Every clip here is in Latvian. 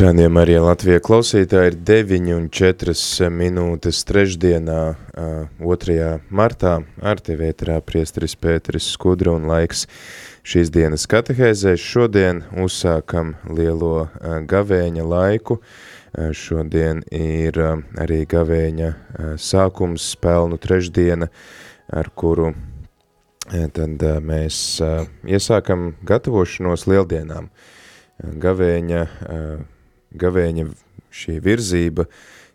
Radījumā arī Latvija klausītāji ir 9 un 4 minūtes trešdienā, 2. martā, ar tevi ēterā priesteris Pēteris Skudra un laiks šīs dienas katehēzēs. Šodien uzsākam lielo gavēņa laiku, šodien ir arī gavēņa sākums spēlnu trešdiena, ar kuru tad mēs iesākam gatavošanos lieldienām. Gavēņa gavēņa šī virzība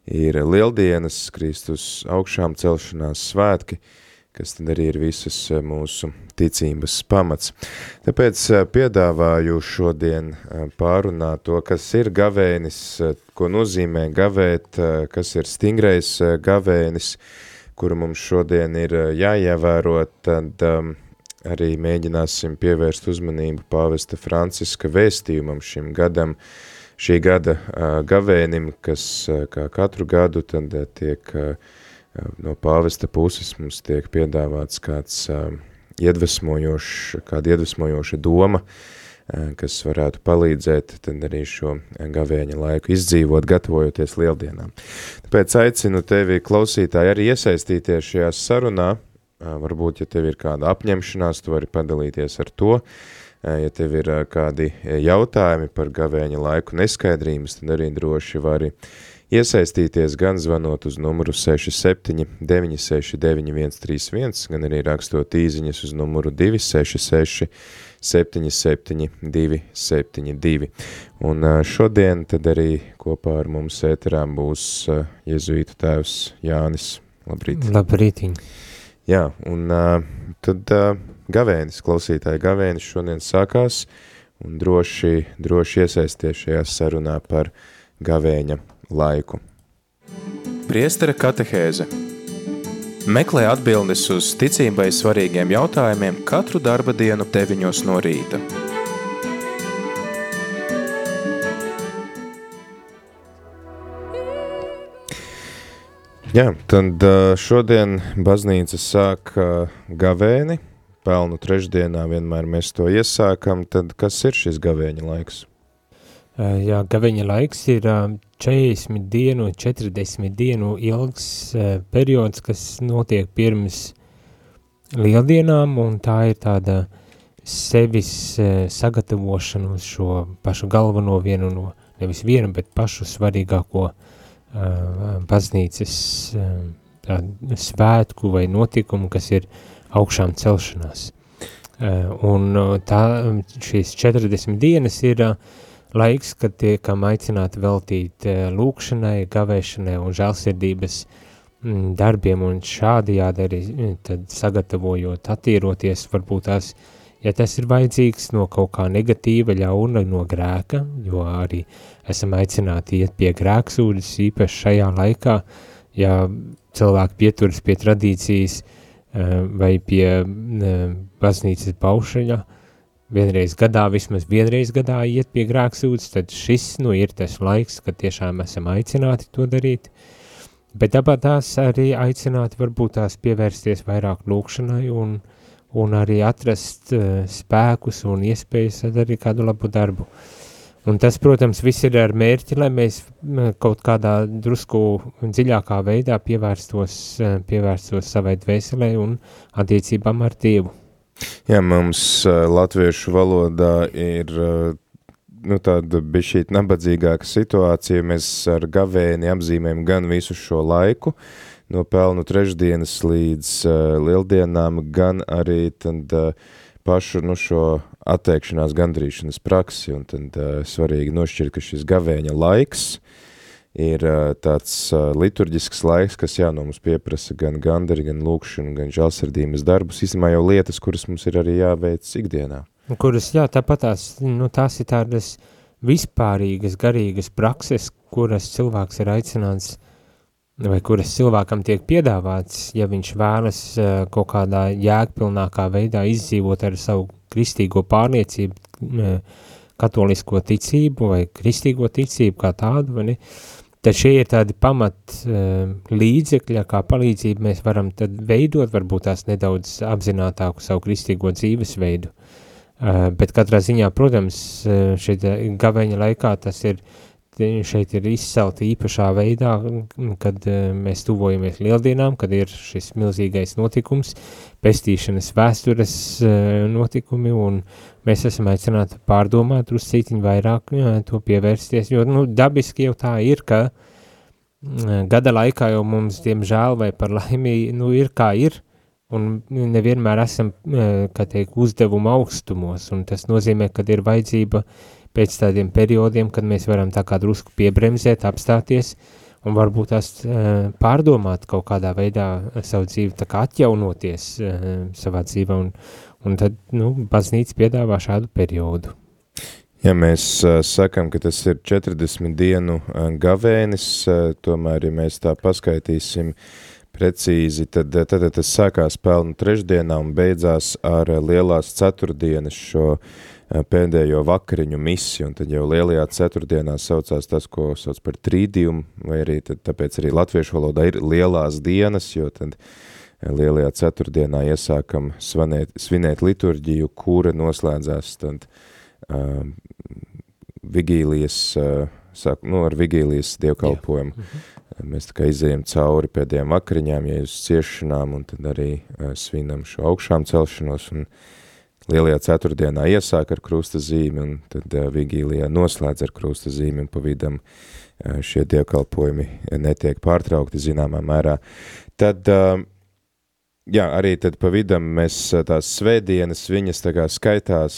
ir lieldienas, Kristus augšām celšanās svētki, kas tad arī ir visas eh, mūsu ticības pamats. Tāpēc eh, piedāvāju šodien eh, pārunāt to, kas ir gavēnis, ko nozīmē gavēt, kas ir stingrais gavēnis, kuru mums šodien ir jāievēro, tad um, arī mēģināsim pievērst uzmanību pāvesta Franciska vēstījumam šim gadam, uh, šī gada gavēnim, kas kā katru gadu tad tiek no pāvesta puses mums tiek piedāvāts kāds iedvesmojošs, kāda iedvesmojoša doma, kas varētu palīdzēt tad arī šo gavēņa laiku izdzīvot, gatavojoties lieldienām. Tāpēc aicinu tevi klausītāji arī iesaistīties šajā sarunā, varbūt, ja tev ir kāda apņemšanās, tu vari padalīties ar to, Ja tev ir kādi jautājumi par gavēņa laiku neskaidrības, tad arī droši vari iesaistīties gan zvanot uz numuru 67 969 131, gan arī rakstot īziņas uz numuru 266 77 272. Un šodien tad arī kopā ar mums ēterām būs jezuītu tēvs Jānis. Labrīt. Labrītiņ. Jā, un tad gavēnis, klausītāji gavēnis šodien sākās, un droši, droši iesaisties šajā sarunā par gavēņa laiku. Priestera katehēze Meklē atbildes uz ticībai svarīgiem jautājumiem katru darba dienu 9 no rīta. Jā, tad šodien baznīca sāk gavēni, pelnu trešdienā vienmēr mēs to iesākam, tad kas ir šis gavēņa laiks? Jā, gaveņa laiks ir 40 dienu, 40 dienu ilgs periods, kas notiek pirms lieldienām, un tā ir tāda sevis sagatavošana uz šo pašu galveno vienu no, nevis vienu, bet pašu svarīgāko baznīcas svētku vai notikumu, kas ir uh, augšām celšanās. Eh, un eh, tā, šīs 40 dienas ir eh, laiks, kad tiekam aicināti veltīt lūkšanai, gavēšanai un žēlsirdības mm, darbiem, un šādi jādara tad sagatavojot, attīroties, varbūt tās, ja tas ir vajadzīgs no kaut kā negatīva, ļauna, no grēka, jo arī esam aicināti iet pie grēksūdas, īpaši šajā laikā, ja cilvēki pieturas pie tradīcijas, uh, vai pie baznīcas baušaļa, vienreiz gadā, vismaz vienreiz gadā iet pie grēksūdzes, tad šis nu ir tas laiks, kad tiešām esam aicināti to darīt, bet tāpat tās arī aicināti varbūt tās pievērsties vairāk lūkšanai un, un arī atrast uh, spēkus un iespējas arī kādu labu darbu. Uh, Un tas, protams, viss ir ar mērķi, lai mēs kaut kādā drusku dziļākā veidā pievērstos, pievērstos savai dvēselē un attiecībām ar Dievu. Jā, mums latviešu valodā ir nu, tāda bišķīt nabadzīgāka situācija. Mēs ar gavēni apzīmējam gan visu šo laiku, no pelnu trešdienas līdz uh, lieldienām, gan arī tad uh, pašu nu, šo atteikšanās gandrīšanas praksi, un tad uh, svarīgi nošķirt, ka šis gavēņa laiks ir uh, tāds uh, liturģisks laiks, kas jā, no mums pieprasa gan gandari, gan lūkšanu, gan žalsardības darbus, īstenībā jau lietas, kuras mums ir arī jāveic ikdienā. Kuras, jā, tāpat tās, nu, tās ir tādas vispārīgas, garīgas prakses, kuras cilvēks ir aicināts, vai kuras cilvēkam tiek piedāvāts, ja viņš vēlas uh, kaut kādā jēgpilnākā veidā izdzīvot ar savu kristīgo pārliecību, uh, katolisko ticību vai kristīgo ticību kā tādu, vai ne? Tad šie ir tādi pamat uh, līdzekļi, kā palīdzību mēs varam tad veidot, varbūt tās nedaudz apzinātāku savu kristīgo dzīvesveidu. Uh, bet katrā ziņā, protams, šeit gaveņa laikā tas ir šeit ir izcelti īpašā veidā, kad mēs tuvojamies lieldienām, kad ir šis milzīgais notikums, pestīšanas vēstures notikumi, un mēs esam aicināti pārdomāt druscītiņ vairāk jā, to pievērsties, jo, nu, dabiski jau tā ir, ka gada laikā jau mums, diemžēl, vai par laimī, nu, ir kā ir, un nevienmēr esam, kā teik, uzdevuma augstumos, un tas nozīmē, kad ir vajadzība pēc tādiem periodiem, kad mēs varam tā kā drusku piebremzēt, apstāties, un varbūt tās uh, pārdomāt kaut kādā veidā savu dzīvi, tā kā atjaunoties uh, savā dzīvē, un, un tad, nu, baznīca piedāvā šādu periodu. Ja mēs uh, sakam, ka tas ir 40 dienu uh, gavēnis, uh, tomēr, ja mēs tā paskaitīsim precīzi, tad, tad, tad tas sākās pelnu trešdienā un beidzās ar lielās ceturtdienas šo uh, pēdējo vakariņu misiju, un tad jau lielajā ceturtdienā saucās tas, ko sauc par trīdiumu, vai arī tad, tāpēc arī latviešu valodā ir lielās dienas, jo tad lielajā ceturtdienā iesākam svinēt, svinēt liturģiju, kura noslēdzās tad uh, vigīlijas, uh, sāk, nu, ar vigīlijas dievkalpojumu. Jā. Mhm. Mēs tā kā izējam cauri pēdējām vakariņām, ja uz ciešanām, un tad arī uh, svinam šo augšām celšanos, un uh, Lielajā ceturtdienā iesāk ar krusta zīmi un tad uh, vigīlijā noslēdz ar krusta zīmi un pa vidam uh, šie dievkalpojumi netiek pārtraukti zināmā mērā. Tad, uh, jā, arī tad pa vidam mēs tās svētdienas, viņas tā kā skaitās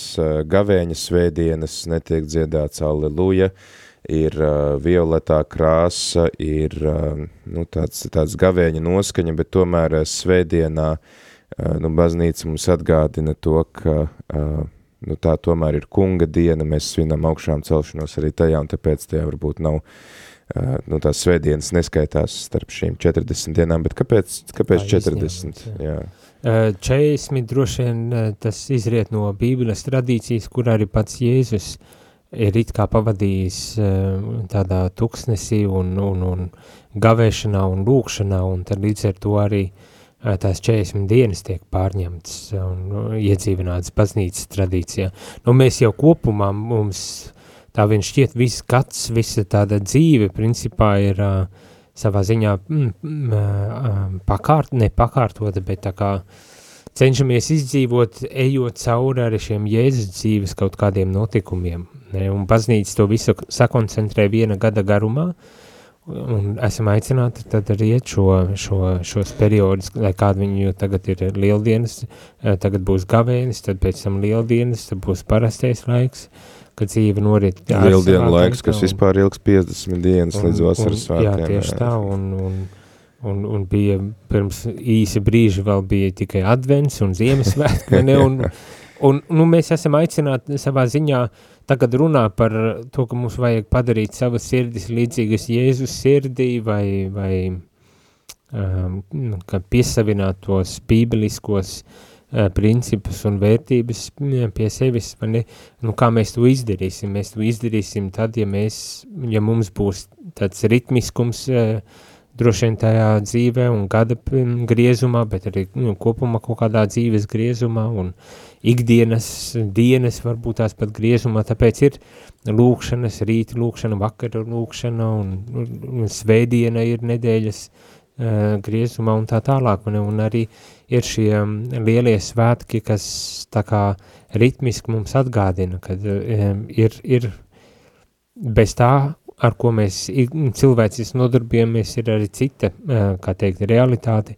gavēņa svētdienas, netiek dziedāts alleluja, ir uh, violetā krāsa, ir uh, nu, tāds, tāds gavēņa noskaņa, bet tomēr uh, svētdienā uh, Eh, nu, baznīca mums atgādina to, ka eh, nu, tā tomēr ir kunga diena, mēs svinam augšām celšanos arī tajā, un tāpēc tajā varbūt nav eh, nu, tās svētdienas neskaitās starp šīm 40 dienām, bet kāpēc, kāpēc tā 40? Jā. jā. 40 droši vien tas izriet no bībeles tradīcijas, kur arī pats Jēzus ir it kā pavadījis tādā tuksnesī un, un, un gavēšanā un lūkšanā, un tad līdz ar to arī uh, tās 40 dienas tiek pārņemtas un nu, iedzīvinātas baznīcas tradīcijā. Nu, mēs jau kopumā mums tā vien šķiet viss gads, visa tāda dzīve principā ir uh, savā ziņā mm, mm, pakārt, ne pakārtota, bet tā kā cenšamies izdzīvot, ejot cauri arī šiem Jēzus dzīves kaut kādiem notikumiem. Ne? Un baznīca to visu sakoncentrē viena gada garumā, uh, un esam aicināti tad arī iet šo, šo, šos periodus, lai kādu viņi, jo tagad ir lieldienas, eh, tagad būs gavēnis, tad pēc tam lieldienas, tad būs parastais laiks, kad dzīve norit. Lieldienu laiks, kas vispār ilgs 50 dienas un, līdz vasaras svētkiem. Jā, tieši jā. tā, un, un, un, un bija pirms īsi brīži vēl bija tikai advents un Ziemassvētki, ne, un, un, nu, mēs esam aicināti savā ziņā tagad runā par to, ka mums vajag padarīt savas sirdis līdzīgas Jēzus sirdī vai, vai um, nu, piesavināt tos bībeliskos uh, principus un vērtības pie sevis, ne, nu, kā mēs to izdarīsim? Mēs to izdarīsim tad, ja, mēs, ja mums būs tāds ritmiskums uh, droši vien tajā dzīvē un gada griezumā, bet arī nu, kopumā kaut kādā dzīves griezumā un ikdienas dienas varbūt tās pat griezumā, tāpēc ir lūkšanas, rīta lūkšana, vakara lūkšana un, un, un svētdiena ir nedēļas uh, griezumā un tā tālāk, un, un arī ir šie lielie svētki, kas tā kā ritmiski mums atgādina, kad um, ir, ir bez tā ar ko mēs cilvēcis nodarbojamies, ir arī cita, kā teikt, realitāte,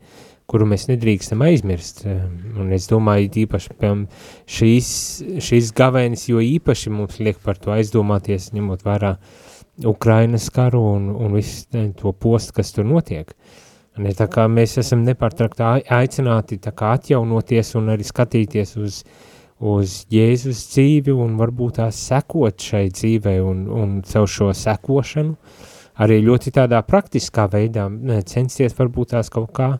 kuru mēs nedrīkstam aizmirst. Un es domāju, īpaši, piemēram, šīs, šīs gavēnis, jo īpaši mums liek par to aizdomāties, ņemot vērā Ukrainas karu un, un visu to postu, kas tur notiek. Ne, tā kā mēs esam nepārtraktā aicināti tā kā atjaunoties un arī skatīties uz, uz Jēzus dzīvi un varbūt tās sekot šai dzīvei un, un caur šo sekošanu, arī ļoti tādā praktiskā veidā censties varbūt tās kaut kā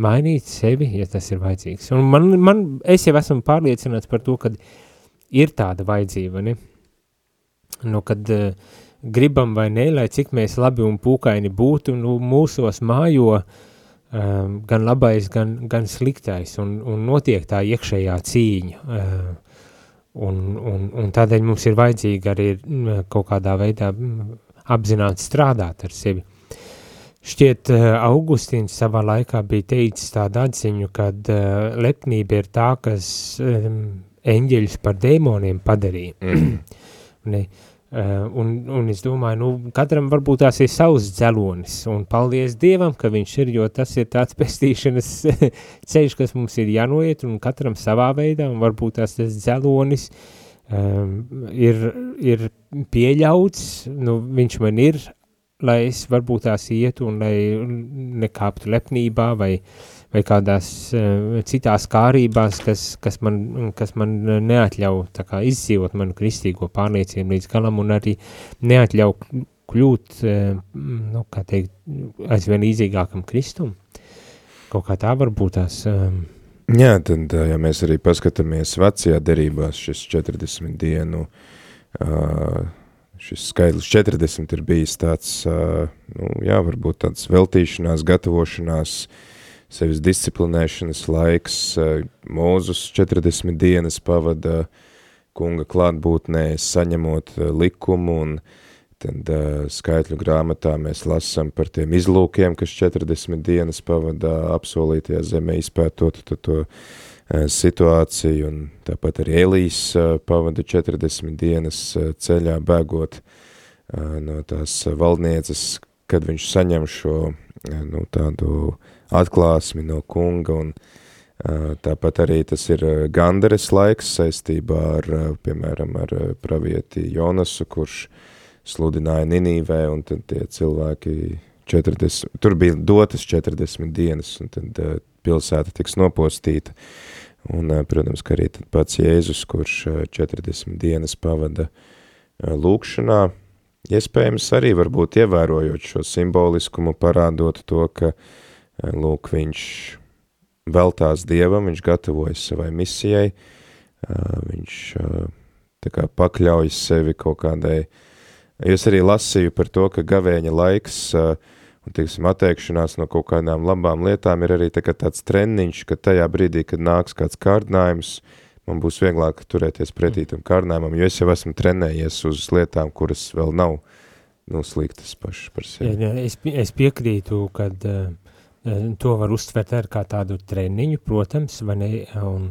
mainīt sevi, ja tas ir vajadzīgs. Un man, man, es jau esmu pārliecināts par to, ka ir tāda vajadzība, ne? Nu, kad uh, gribam vai ne, lai cik mēs labi un pūkaini būtu, nu, mūsos mājo um, gan labais, gan, gan sliktais, un, un notiek tā iekšējā cīņa. Uh, un, un, un tādēļ mums ir vajadzīgi arī kaut kādā veidā apzināti strādāt ar sevi. Šķiet, Augustīns savā laikā bija teicis tādu atziņu, ka uh, lepnība ir tā, kas um, eņģeļus par dēmoniem padarīja. Mm. ne, Uh, un, un es domāju, nu, katram varbūt tās ir savs dzelonis, un paldies Dievam, ka viņš ir, jo tas ir tāds pestīšanas ceļš, kas mums ir jānoiet, un katram savā veidā, un varbūt tās tas dzelonis um, ir, ir pieļauts, nu, viņš man ir, lai es varbūt tās ietu, un lai nekāptu lepnībā, vai vai kādās uh, citās kārībās, kas, kas, man, kas man neatļauj kā, izdzīvot manu kristīgo pārliecību līdz galam un arī neatļauj kļūt, uh, nu, kā teikt, aizvien īzīgākam kristum. Kaut kā tā varbūt tās... Um, Jā, tad, ja mēs arī paskatāmies vecajā derībās, šis 40 dienu, uh, šis skaidrs 40 ir bijis tāds, nu, jā, varbūt tāds veltīšanās, gatavošanās, sevis disciplinēšanas laiks, Mūzus 40 dienas pavada kunga klātbūtnē, saņemot likumu, un tad skaitļu grāmatā mēs lasam par tiem izlūkiem, kas 40 dienas pavada apsolītajā zemē izpētot to, to situāciju, un tāpat arī Elīs pavada 40 dienas ceļā bēgot no tās valdnieces, kad viņš saņem šo nu, tādu atklāsmi no kunga, un tāpat arī tas ir gandares laiks saistībā ar, piemēram, ar pravieti Jonasu, kurš sludināja Ninīvē, un tad tie cilvēki 40, tur bija dotas 40 dienas, un tad pilsēta tiks nopostīta, un, protams, ka arī pats Jēzus, kurš 40 dienas pavada lūkšanā, iespējams arī varbūt ievērojot šo simboliskumu, parādot to, ka uh, Lūk, viņš veltās Dievam, viņš gatavojas savai misijai, viņš tā kā pakļaujas sevi kaut kādai, es arī lasīju par to, ka gavēņa laiks un, teiksim, atteikšanās no kaut kādām labām lietām ir arī tā tāds treniņš, ka tajā brīdī, kad nāks kāds kārdinājums, man būs vieglāk turēties pretī tam kārdinājumam, jo es jau esmu trenējies uz lietām, kuras vēl nav nu, sliktas pašas par sevi. Ja, es, es piekrītu, kad uh, Eh, to var uztvert ar kā tādu treniņu, protams, vai ne, un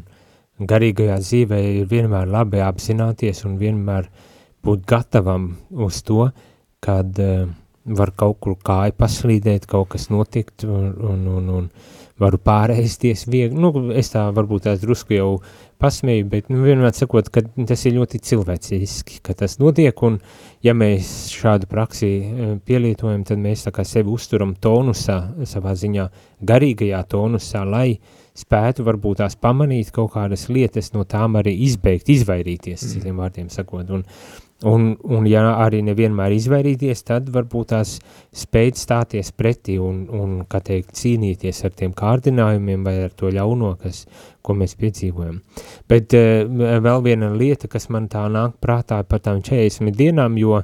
garīgajā dzīvē ir vienmēr labi apzināties un vienmēr būt gatavam uz to, kad uh, var kaut kur kāju paslīdēt, kaut kas notikt un, un, un, un varu pārēsties viegli. Nu, es tā varbūt tās drusku jau pasmēju, bet nu, vienmēr sakot, ka tas ir ļoti cilvēciski, ka tas notiek, un ja mēs šādu praksi eh, pielietojam, tad mēs tā kā sevi uzturam tonusā, savā ziņā garīgajā tonusā, lai spētu varbūt tās pamanīt kaut kādas lietas, no tām arī izbeigt, izvairīties, mm. citiem vārdiem sakot, un, Un, un ja arī nevienmēr izvairīties, tad varbūt tās spēt stāties pretī un, un kā teikt, cīnīties ar tiem kārdinājumiem vai ar to ļauno, kas, ko mēs piedzīvojam. Bet uh, vēl viena lieta, kas man tā nāk prātā par tām 40 dienām, jo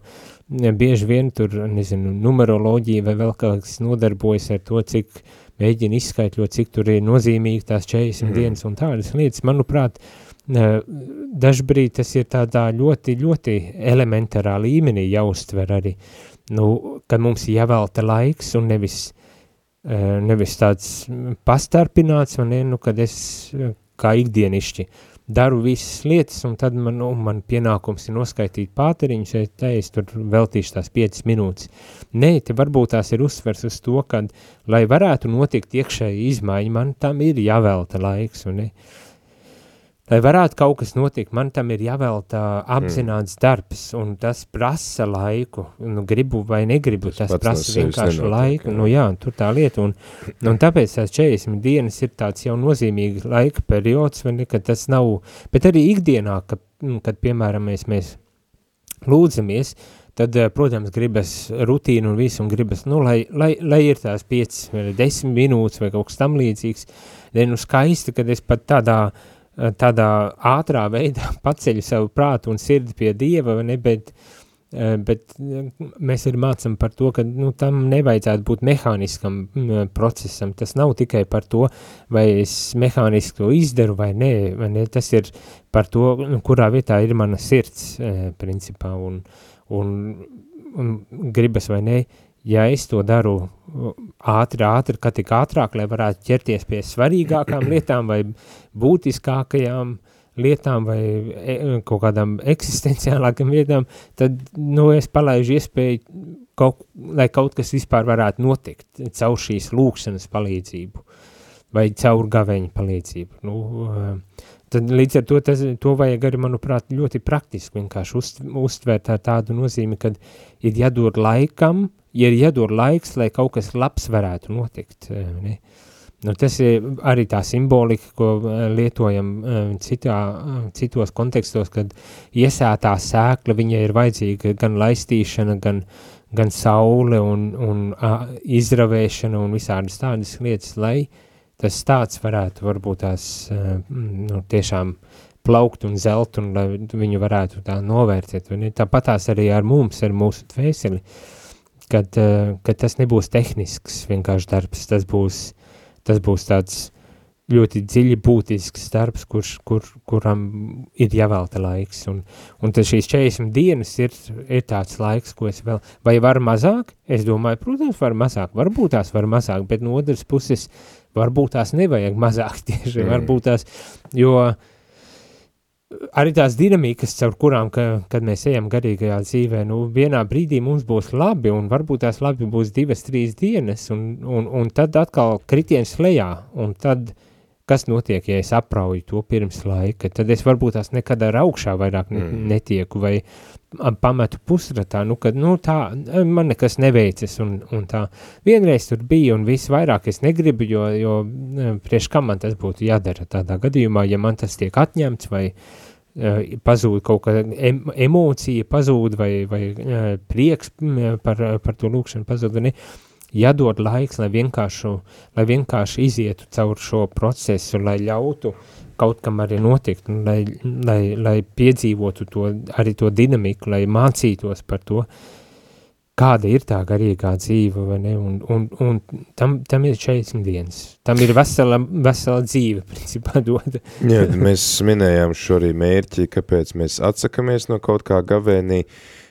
bieži vien tur, nezinu, numeroloģija vai vēl kāds nodarbojas ar to, cik mēģina izskaitļot, cik tur ir nozīmīgi tās 40 mm. dienas un tādas lietas, manuprāt, uh, dažbrīd tas ir tādā ļoti, ļoti elementārā līmenī jāuztver arī, nu, ka mums jāvelta laiks un nevis, nevis tāds pastarpināts, un ne, nu, kad es kā ikdienišķi daru visas lietas, un tad man, nu, man pienākums ir noskaitīt pāteriņus, ja tā es tur veltīšu tās 5 minūtes. Nē, te varbūt tās ir uzsvers uz to, ka, lai varētu notikt iekšēji izmaiņa, man tam ir jāvelta laiks, un ne, uh, lai varētu kaut kas notikt, man tam ir jāvelta apzināts mm. darbs, un tas prasa laiku, nu, gribu vai negribu, tas, tas prasa vienkārši nenotiek, laiku, jā. nu jā, tur tā lieta, un, un tāpēc tās 40 dienas ir tāds jau nozīmīgi laika periods, vai ne, ka tas nav, bet arī ikdienā, ka, nu, kad, piemēram, mēs, mēs lūdzamies, tad, eh, protams, gribas rutīnu un visu, un gribas, nu, lai, lai, lai ir tās 5 vai 10 minūtes vai kaut kas tam līdzīgs, nu, skaisti, kad es pat tādā uh, tādā ātrā veidā paceļu savu prātu un sirdi pie Dieva, ne, bet, eh, bet mēs arī mācam par to, ka nu, tam nevajadzētu būt mehāniskam procesam. Tas nav tikai par to, vai es mehāniski to izdaru vai nē, vai nē. Tas ir par to, nu, kurā vietā ir mana sirds, eh, principā, un, un, un gribas vai nē, ja es to daru ātri, ātri, ka tik ātrāk, lai varētu ķerties pie svarīgākām lietām vai būtiskākajām lietām vai e, kaut kādām eksistenciālākām lietām, tad, nu, es palaižu iespēju, kaut, lai kaut kas vispār varētu notikt caur šīs lūkšanas palīdzību vai caur gaveņa palīdzību. Nu, tad līdz ar to, tas, to vajag arī, manuprāt, ļoti praktiski vienkārši uz, uztvērt ar tādu nozīmi, kad ir jādod laikam, ir jādod laiks, lai kaut kas labs varētu notikt. Eh, ne? Nu, tas ir arī tā simbolika, ko eh, lietojam eh, citā, citos kontekstos, kad iesētā sēkla viņai ir vajadzīga gan laistīšana, gan, gan saule un, un a, izravēšana un visādas tādas lietas, lai tas tāds varētu varbūt tās nu, tiešām plaukt un zelt un lai viņu varētu tā novērtēt. Tāpat tās arī ar mums, ar mūsu dvēseli. Uh, kad, eh, kad tas nebūs tehnisks vienkārši darbs, tas būs, tas būs tāds ļoti dziļi būtisks darbs, kurš, kur, kuram ir jāvelta laiks. Un, un tad šīs 40 dienas ir, ir tāds laiks, ko es vēl, vai var mazāk? Es domāju, protams, var mazāk, varbūt tās var mazāk, bet no otras puses varbūt tās nevajag mazāk tieši, mm. varbūt tās, jo uh, arī tās dinamikas, caur kurām, ka, kad mēs ejam garīgajā dzīvē, nu, vienā brīdī mums būs labi, un varbūt tās labi būs divas, trīs dienas, un, un, un tad atkal kritiens lejā, un tad, kas notiek, ja es aprauju to pirms laika, tad es varbūt tās nekad ar augšā vairāk ne, mm. netieku, vai pametu pusratā, nu, kad, nu, tā, man nekas neveicas, un, un tā, vienreiz tur bija, un viss vairāk es negribu, jo, jo prieš kam man tas būtu jādara tādā gadījumā, ja man tas tiek atņemts, vai uh, pazūd kaut kāda em, emocija, pazūd, vai, vai uh, prieks par, par to lūkšanu pazūd, ne, jādod laiks, lai vienkārši, lai vienkārši izietu caur šo procesu, lai ļautu uh, kaut kam arī notikt, un lai, lai, lai piedzīvotu to, arī to dinamiku, lai mācītos par to, kāda ir tā garīgā dzīve, vai ne, un, un, un tam, tam ir 40 dienas, tam ir vesela, vesela dzīve, principā dod. Jā, mēs minējām šo arī mērķi, kāpēc mēs atsakamies no kaut kā gavēnī,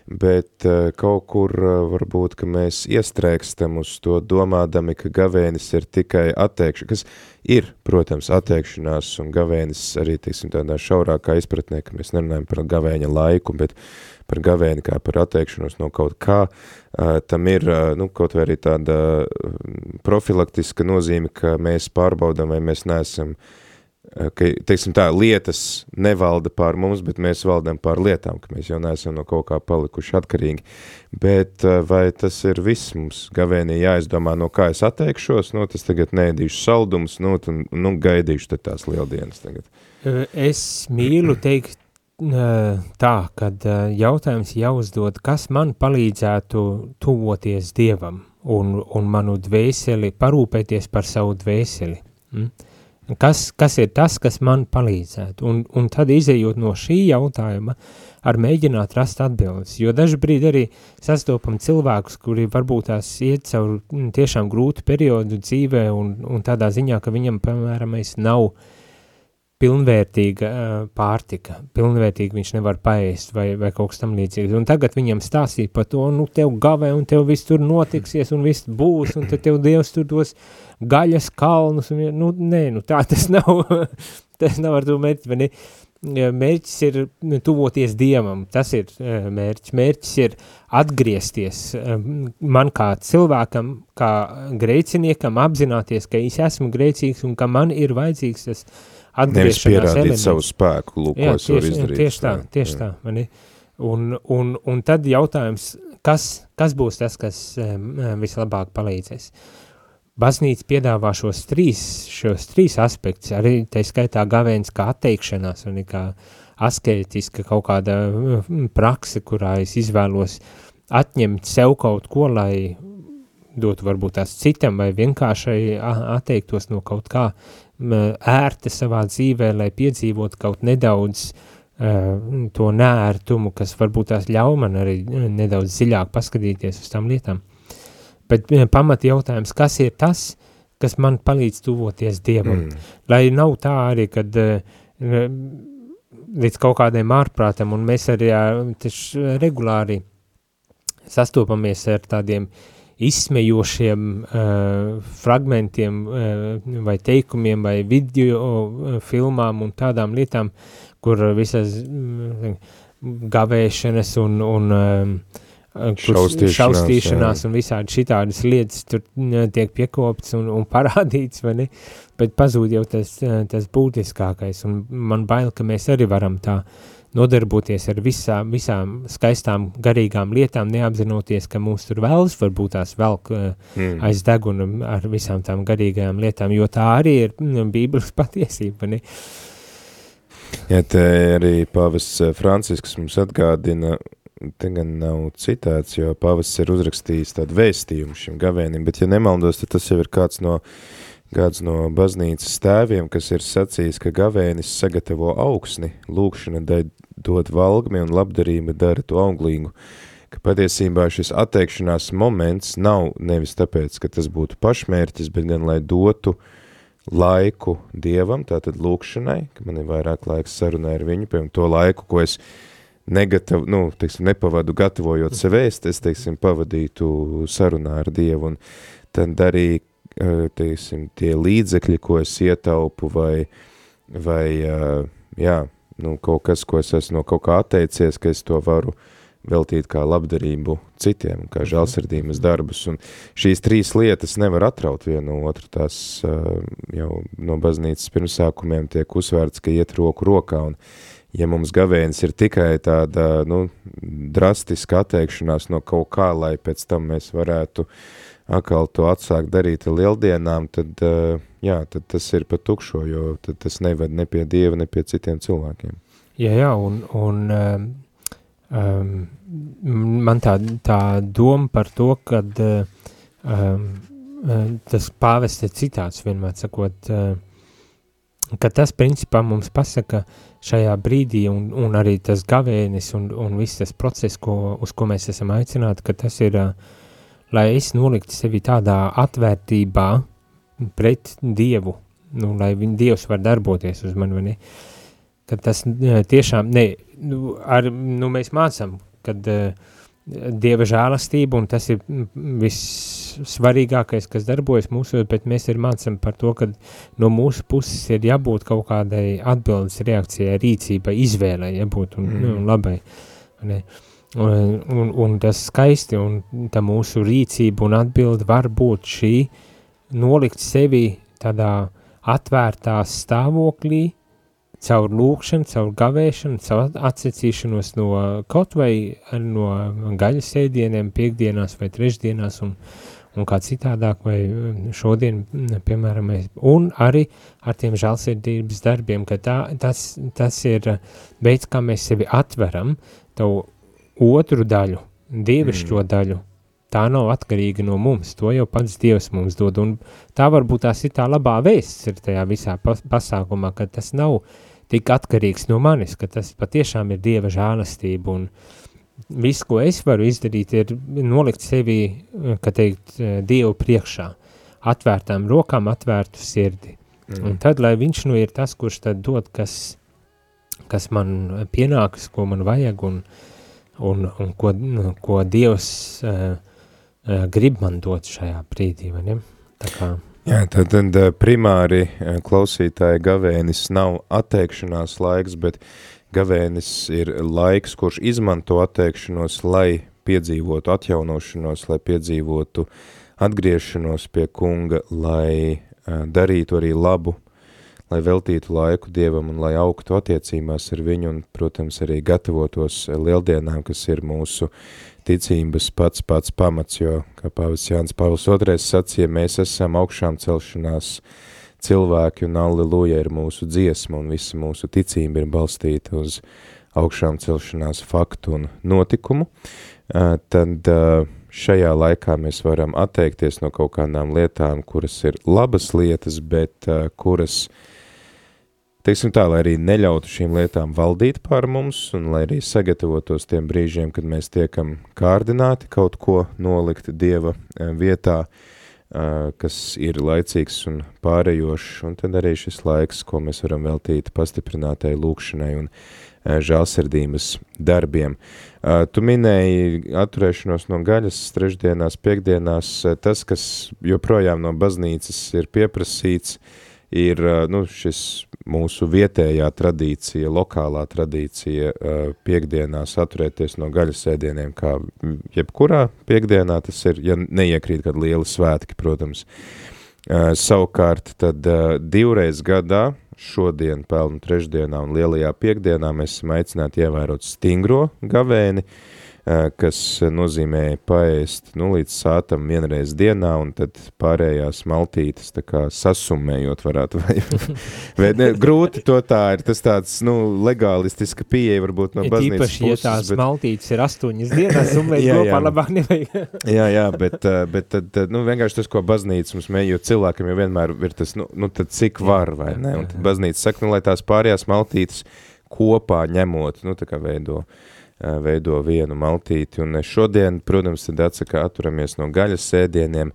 bet uh, kaut kur uh, varbūt, ka mēs iestrēgstam uz to domādami, ka gavēnis ir tikai atteikšana, kas ir, protams, atteikšanās un gavēnis arī, teiksim, tādā šaurākā izpratnē, ka mēs nerunājam par gavēņa laiku, bet par gavēni kā par atteikšanos no kaut kā, uh, tam ir, nu, kaut vai arī tāda profilaktiska nozīme, ka mēs pārbaudam, vai mēs neesam uh, Eh, ka, teiksim tā, lietas nevalda pār mums, bet mēs valdam pār lietām, ka mēs jau neesam no kaut kā palikuši atkarīgi. Bet eh, vai tas ir viss mums gavēnī jāizdomā, no kā es atteikšos, nu, tas tagad neēdīšu saldumus, nu, un, nu, gaidīšu tad tās lieldienas tagad. Eh, es mīlu teikt tā, kad jautājums jāuzdod, kas man palīdzētu tuvoties Dievam un, un manu dvēseli, parūpēties par savu dvēseli. Mm? Kas, kas ir tas, kas man palīdzētu? Un, un tad izējot no šī jautājuma, ar mēģināt rast atbildes, jo daži brīdi arī sastopam cilvēkus, kuri varbūt tās iet caur mm, tiešām grūtu periodu dzīvē un, un tādā ziņā, ka viņam, piemēram, nav uh, pilnvērtīga pārtika, pilnvērtīgi viņš nevar paēst vai, vai kaut kas tam līdzīgs. Un tagad viņam stāstīt par to, nu tev gavē un tev viss tur notiksies un viss būs un tad tev Dievs tur dos gaļas kalnus. Un, nu, nē, nu tā tas nav, tas nav ar to mērķi, vai ne? Mērķis ir nu, tuvoties Dievam, tas ir mērķis. Mērķis ir atgriezties man kā cilvēkam, kā grēciniekam, apzināties, ka es esmu grēcīgs un ka man ir vajadzīgs tas Nevis pierādīt elements. savu spēku, lūk, Jā, ko tieši, izdarīt. tieši tā, tieši jā. tā. ne? Un, un, un tad jautājums, kas, kas būs tas, kas um, vislabāk palīdzēs? Baznīca piedāvā šos trīs, šos trīs aspektus, arī tā skaitā gavēns kā atteikšanās un kā asketiska kaut kāda prakse, kurā es izvēlos atņemt sev kaut ko, lai dotu varbūt tās citam vai vienkārši a- atteiktos no kaut kā m, ērta savā dzīvē, lai piedzīvotu kaut nedaudz uh, to nērtumu, kas varbūt tās ļauj man arī nedaudz dziļāk paskatīties uz tām lietām. Bet pamat jautājums, kas ir tas, kas man palīdz tuvoties Dievam? Mm. Lai nav tā arī, kad uh, līdz kaut kādiem ārprātam, un mēs arī uh, regulāri sastopamies ar tādiem izsmejošiem uh, fragmentiem uh, vai teikumiem vai video uh, filmām un tādām lietām, kur visas mm, gavēšanas un, un kur Šaustīšanās, šaustīšanās un visādi šitādas lietas tur mm, tiek piekopts un, un parādīts, vai ne? Bet pazūd jau tas, tas būtiskākais, un man bail, ka mēs arī varam tā nodarboties ar visā, visām skaistām garīgām lietām, neapzinoties, ka mūs tur vēlas varbūt tās velk Mm. aiz deguna ar visām tām garīgajām lietām, jo tā arī ir mm, bībeles patiesība, ne? Jā, te arī pavests eh, Francisks mums atgādina, te gan nav citāts, jo pavests ir uzrakstījis tādu vēstījumu šim gavēnim, bet ja nemaldos, tad tas jau ir kāds no, kāds no baznīcas tēviem, kas ir sacījis, ka gavēnis sagatavo augsni, lūkšana dod valgmi un labdarība dara to auglīgu, ka patiesībā šis atteikšanās moments nav nevis tāpēc, ka tas būtu pašmērķis, bet gan lai dotu laiku Dievam, tātad lūkšanai, ka man ir vairāk laiks sarunai ar viņu, piemēram, to laiku, ko es negatav, nu, teiksim, nepavadu gatavojot sev ēst, es, teiksim, pavadītu sarunā ar Dievu, un tad arī, teiksim, tie līdzekļi, ko es ietaupu, vai, vai, eh, jā, nu, kaut kas, ko es esmu no kaut kā atteicies, ka es to varu veltīt kā labdarību citiem, kā žēlsirdības darbus, un šīs trīs lietas nevar atraut vienu no otru, tās uh, jau no baznīcas pirmsākumiem tiek uzsvērts, ka iet roku rokā, un ja mums gavēnis ir tikai tāda, nu, drastiska atteikšanās no kaut kā, lai pēc tam mēs varētu atkal to atsākt darīt ar lieldienām, tad, uh, jā, tad tas ir pa tukšo, jo tas neved ne pie Dieva, ne pie citiem cilvēkiem. Jā, jā, un, un um, man tā, tā doma par to, uh, um, uh, tas pāvests ir citāts vienmēr sakot, ka tas principā mums pasaka šajā brīdī un, un arī tas gavēnis un, un viss tas process, ko, uz ko mēs esam aicināti, ka tas ir, uh, lai es noliktu sevi tādā atvērtībā pret Dievu, nu, lai viņ, Dievs var darboties uz mani, vai ne? ka tas jā, tiešām, ne, nu, ar, nu, mēs mācam, kad uh, Dieva žēlastība, un tas ir vissvarīgākais, kas darbojas mūsu, bet mēs arī mācam par to, ka no mūsu puses ir jābūt kaut kādai atbildes reakcijai, rīcībai, izvēlei, jābūt un, Mm. mm. un labai. Ne? Un, un, un tas skaisti, un tā mūsu rīcība un atbilde var būt šī, nolikt sevi tādā atvērtā stāvoklī, caur lūkšanu, caur gavēšanu, caur atsacīšanos no kaut vai no gaļas ēdieniem, piekdienās vai trešdienās un, un kā citādāk, vai šodien, piemēram, mēs, un arī ar tiem žēlsirdības darbiem, ka tā, tas, tas ir veids, kā mēs sevi atveram, tavu otru daļu, dievišķo mm. daļu, tā nav atkarīga no mums, to jau pats Dievs mums dod, un tā varbūt tās ir tā labā vēsts ir tajā visā pas pasākumā, ka tas nav tik atkarīgs no manis, ka tas patiešām ir Dieva žēlastība, un viss, ko es varu izdarīt, ir nolikt sevi, ka teikt, Dievu priekšā, atvērtām rokām, atvērtu sirdi, mm. un tad, lai viņš nu ir tas, kurš tad dod, kas, kas man pienākas, ko man vajag, un, un, un ko, ko Dievs uh, uh, grib man dot šajā brīdī, vai ne? Tā kā... Jā, tad, tad primāri klausītāji gavēnis nav atteikšanās laiks, bet gavēnis ir laiks, kurš izmanto atteikšanos, lai piedzīvotu atjaunošanos, lai piedzīvotu atgriešanos pie kunga, lai darītu arī labu, lai veltītu laiku Dievam un lai augtu attiecībās ar viņu un, protams, arī gatavotos lieldienām, kas ir mūsu ticības pats pats pamats, jo, kā pāvis Jānis Pāvils II sacīja, mēs esam augšām celšanās cilvēki un alleluja ir mūsu dziesma un visa mūsu ticība ir balstīta uz augšām celšanās faktu un notikumu, tad šajā laikā mēs varam atteikties no kaut kādām lietām, kuras ir labas lietas, bet kuras, teiksim tā, lai arī neļautu šīm lietām valdīt pār mums un lai arī sagatavotos tiem brīžiem, kad mēs tiekam kārdināti kaut ko nolikt Dieva vietā, kas ir laicīgs un pārējošs, un tad arī šis laiks, ko mēs varam veltīt pastiprinātai lūkšanai un žālsirdības darbiem. Tu minēji atturēšanos no gaļas trešdienās, piekdienās. Tas, kas joprojām no baznīcas ir pieprasīts, ir nu, šis mūsu vietējā tradīcija, lokālā tradīcija piekdienās atturēties no gaļas ēdieniem, kā jebkurā piekdienā tas ir, ja neiekrīt kādi lieli svētki, protams. Savukārt tad divreiz gadā šodien, pelnu trešdienā un lielajā piekdienā mēs esam aicināti ievērot stingro gavēni, kas nozīmē paēst nu, līdz sātam vienreiz dienā un tad pārējās maltītes tā kā sasumējot varētu, vai, vai ne, grūti to tā ir, tas tāds, nu, legālistiska pieeja varbūt no ja baznīcas puses. Ja tās bet... maltītes ir astoņas dienas, summēt jā, kopā jā. labāk nevajag. jā, jā, bet, bet tad, tad, nu, vienkārši tas, ko baznīca mums mēģina, jo cilvēkam jau vienmēr ir tas, nu, nu tad cik var, vai ne, un tad baznīca saka, nu, lai tās pārējās maltītes kopā ņemot, nu, tā kā veido, veido vienu maltīti. Un šodien, protams, tad atsaka atturamies no gaļas sēdieniem.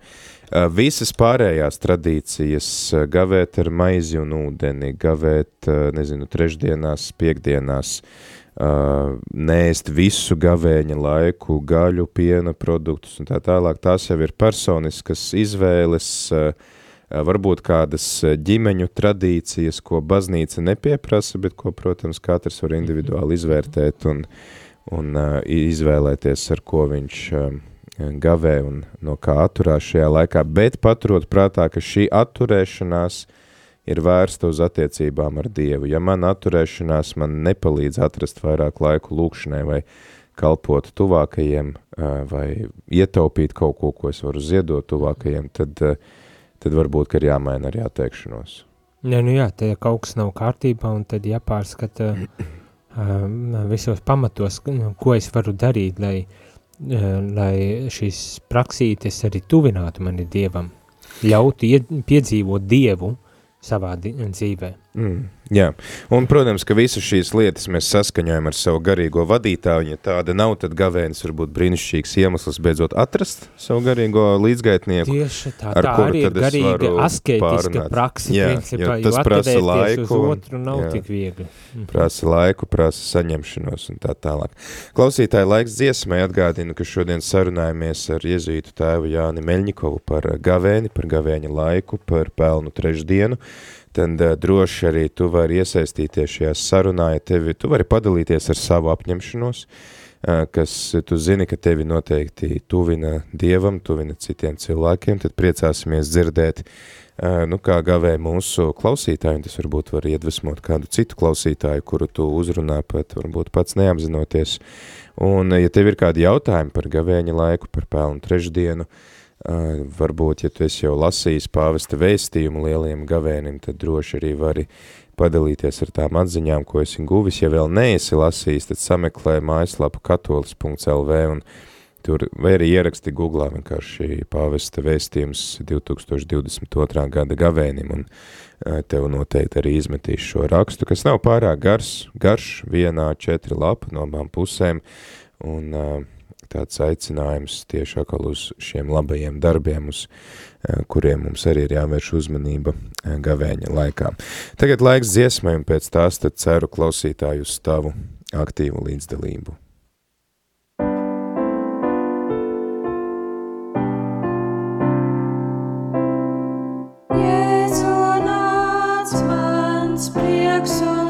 Visas pārējās tradīcijas, gavēt ar maizi un ūdeni, gavēt, nezinu, trešdienās, piekdienās, nēst visu gavēņa laiku, gaļu, piena produktus un tā tālāk. Tās jau ir personiskas izvēles, varbūt kādas ģimeņu tradīcijas, ko baznīca nepieprasa, bet ko, protams, katrs var individuāli izvērtēt un, un uh, izvēlēties, ar ko viņš uh, gavē un no kā atturās šajā laikā, bet paturot prātā, ka šī atturēšanās ir vērsta uz attiecībām ar Dievu. Ja man atturēšanās man nepalīdz atrast vairāk laiku lūkšanai vai kalpot tuvākajiem vai ietaupīt kaut ko, ko es varu ziedot tuvākajiem, tad, tad varbūt, ka ir jāmaina arī atteikšanos. Ja, nu jā, te kaut kas nav kārtībā un tad jāpārskata visos pamatos, ko es varu darīt, lai, lai šīs praksītes arī tuvinātu mani Dievam, ļautu ied, piedzīvot Dievu savā dzīvē. Mm, jā, un, protams, ka visas šīs lietas mēs saskaņojam ar savu garīgo vadītāju, ja tāda nav, tad gavēnis var būt brīnišķīgs iemesls beidzot atrast savu garīgo līdzgaitnieku. Tieši tā, ar tā arī ir garīga asketiska praksa, jā, principā, jo, tas prasa laiku. Uz otru nav jā, tik viegli. Mhm. Prasa laiku, prasa saņemšanos un tā tālāk. Klausītāji laiks dziesmai atgādinu, ka šodien sarunājamies ar jezītu tēvu Jāni Meļņikovu par gavēni, par gavēņa laiku, par pelnu trešdienu tad uh, droši arī tu vari iesaistīties šajā sarunā, ja tevi, tu vari padalīties ar savu apņemšanos, uh, kas tu zini, ka tevi noteikti tuvina Dievam, tuvina citiem cilvēkiem, tad priecāsimies dzirdēt, nu kā gavē mūsu klausītāji, un tas varbūt var iedvesmot kādu citu klausītāju, kuru tu uzrunā pat, varbūt pats neapzinoties. Un, ja tev ir kādi jautājumi par gavēņa laiku, par pelnu trešdienu, uh, varbūt, ja tu esi jau lasījis pāvesta vēstījumu lieliem gavēnim, tad droši arī vari padalīties ar tām atziņām, ko esi guvis. Ja vēl neesi lasījis, tad sameklē mājaslapu katolis.lv un tur vai arī ieraksti Googlā vienkārši pāvesta vēstījums 2022. gada gavēnim un tev noteikti arī izmetīs šo rakstu, kas nav pārāk gars, garš, vienā četri lapa no abām pusēm un uh, tāds aicinājums tieši atkal uz šiem labajiem darbiem, uz eh, kuriem mums arī ir jāvērš uzmanība eh, gavēņa laikā. Tagad laiks dziesmai un pēc tās tad ceru klausītāju uz tavu aktīvu līdzdalību. es tevi ilgās gaidu.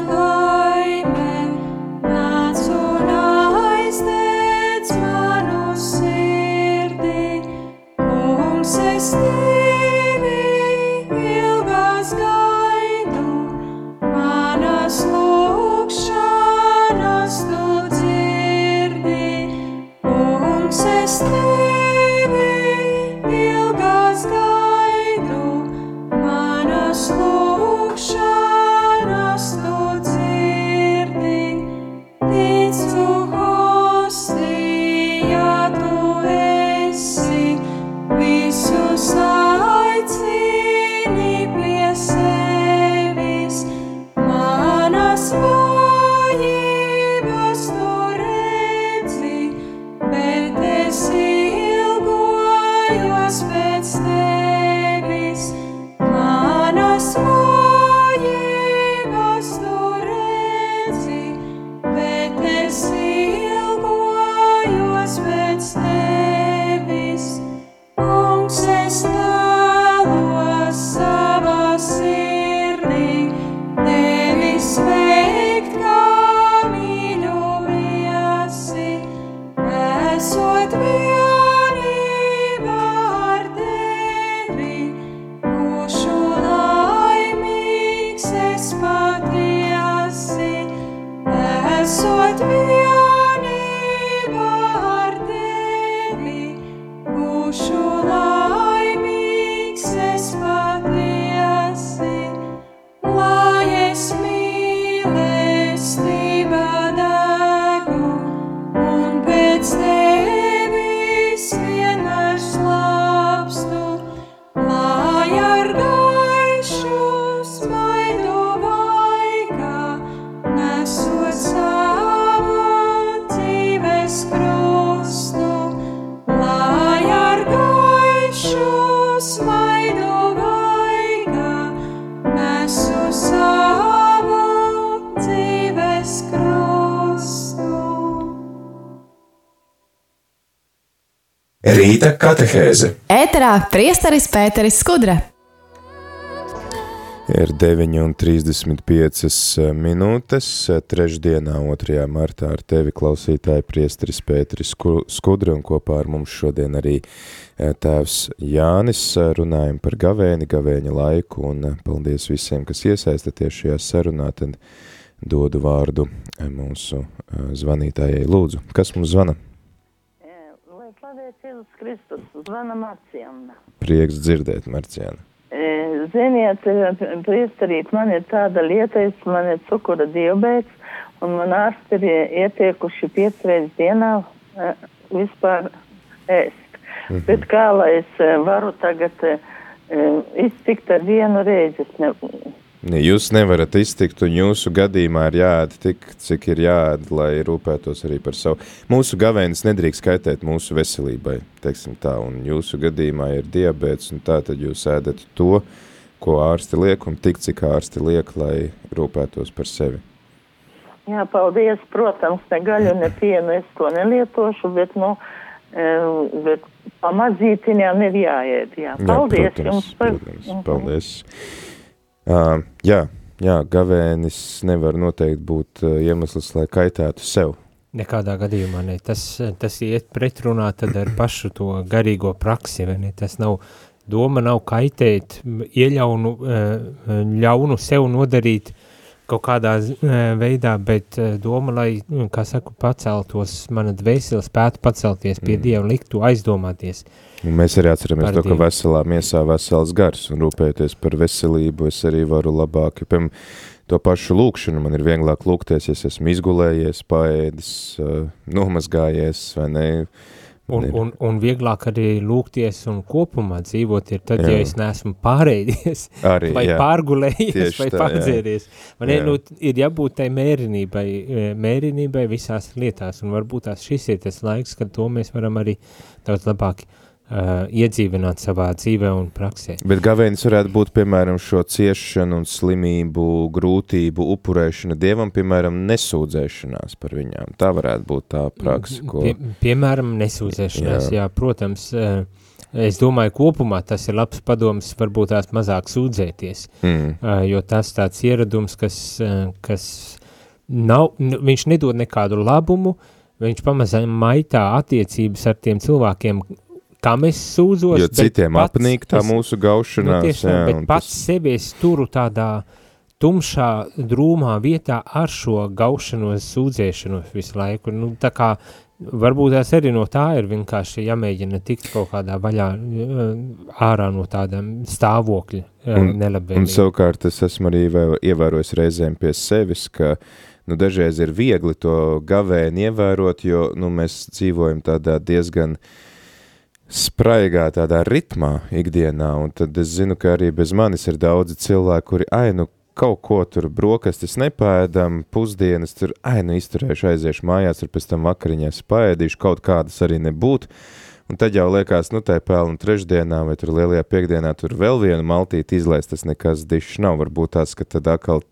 Rīta katehēze. Ēterā priesteris Pēteris Skudra. Ir 9,35 minūtes. Trešdienā, 2. martā, ar tevi klausītāji priesteris Pēteris Skudra un kopā ar mums šodien arī eh, tēvs Jānis. Runājam par gavēni, gavēņa laiku un eh, paldies visiem, kas iesaistaties šajā sarunā. Tad dodu vārdu eh, mūsu zvanītājai Lūdzu. Kas mums zvana? Jēzus Kristus, zvana Marciana. Prieks dzirdēt, Marciana. E, ziniet, priesterīt, man ir tāda lieta, es man ir cukura diabēts, un man ārsti ir ieteikuši piecreiz dienā e, vispār ēst. Mm -hmm. Bet kā lai es e, varu tagad e, iztikt ar vienu reizi? Es ne, Jūs nevarat iztikt, un jūsu gadījumā ir jāēd tik, cik ir jāēd, lai rūpētos arī par savu. Mūsu gavēnis nedrīkst kaitēt mūsu veselībai, teiksim tā, un jūsu gadījumā ir diabēts, un tā tad jūs ēdat to, ko ārsti liek, un tik, cik ārsti liek, lai rūpētos par sevi. Jā, paldies, protams, ne gaļu, ne pienu es to nelietošu, bet, nu, bet pamazītiņām ir jāiet, jā. Paldies jā, protams, jums par... Protams, mhm. paldies. Uh -huh. Uh, jā, jā, gavēnis nevar noteikti būt uh, iemesls, lai kaitētu sev. Nekādā gadījumā ne. Tas, tas iet pretrunā tad ar pašu to garīgo praksi, ne? Tas nav, doma nav kaitēt, ieļaunu, ļaunu sev nodarīt kaut kādā veidā, bet doma, lai, kā saku, paceltos, mana dvēsele spētu pacelties pie mm. Dieva, liktu aizdomāties. Uh, Un mēs arī atceramies to, ka veselā miesā vesels gars, un rūpēties par veselību es arī varu labāk, piemēram, to pašu lūkšanu man ir vieglāk lūgties, ja es esmu izgulējies, paēdis, nomazgājies, vai ne, Un, un, un vieglāk arī lūgties un kopumā dzīvot ir tad, jā. ja es neesmu pārēdies, arī, vai jā. pārgulējies, Tieši vai pārdzēries. Man ir, nu, ir jābūt tai mērinībai, mērinībai visās lietās, un varbūt tās šis ir tas laiks, kad to mēs varam arī daudz labāk uh, uh, iedzīvināt savā dzīvē un praksē. Bet gavēnis varētu būt, piemēram, šo ciešanu un slimību, grūtību, upurēšana Dievam, piemēram, nesūdzēšanās par viņām. Tā varētu būt tā praksa, ko... Pie, piemēram, nesūdzēšanās, jā, jā protams, uh, Es domāju, kopumā tas ir labs padoms, varbūt tās mazāk sūdzēties, mm. uh, jo tas tāds ieradums, kas, uh, kas nav, viņš nedod nekādu labumu, viņš pamazām maitā attiecības ar tiem cilvēkiem, kam es sūdzos. Jo citiem apnīk tā es, mūsu gaušanās. Nu, tiešām, jā, bet pats tas... sevi es turu tādā, tumšā, drūmā vietā ar šo gaušanos, sūdzēšanos visu laiku. Nu, tā kā varbūt tās arī no tā ir vienkārši jāmēģina tikt kaut kādā vaļā ārā no tādām stāvokļa nelabvēlīgi. Un savukārt es esmu arī ievērojis reizēm pie sevis, ka nu, dažreiz ir viegli to gavēni ievērot, jo nu, mēs dzīvojam tādā diezgan spraigā tādā ritmā ikdienā, un tad es zinu, ka arī bez manis ir daudzi cilvēki, kuri, ai, nu, kaut ko tur brokastis nepēdam, pusdienas tur, ai, nu izturēšu, aiziešu mājās, tur pēc tam vakariņās paēdīšu, kaut kādas arī nebūtu. Un tad jau liekas, nu, tā pelnu trešdienā vai tur lielajā piekdienā tur vēl vienu maltīti izlaist, tas nekas dišs nav. Varbūt tās, ka tad atkal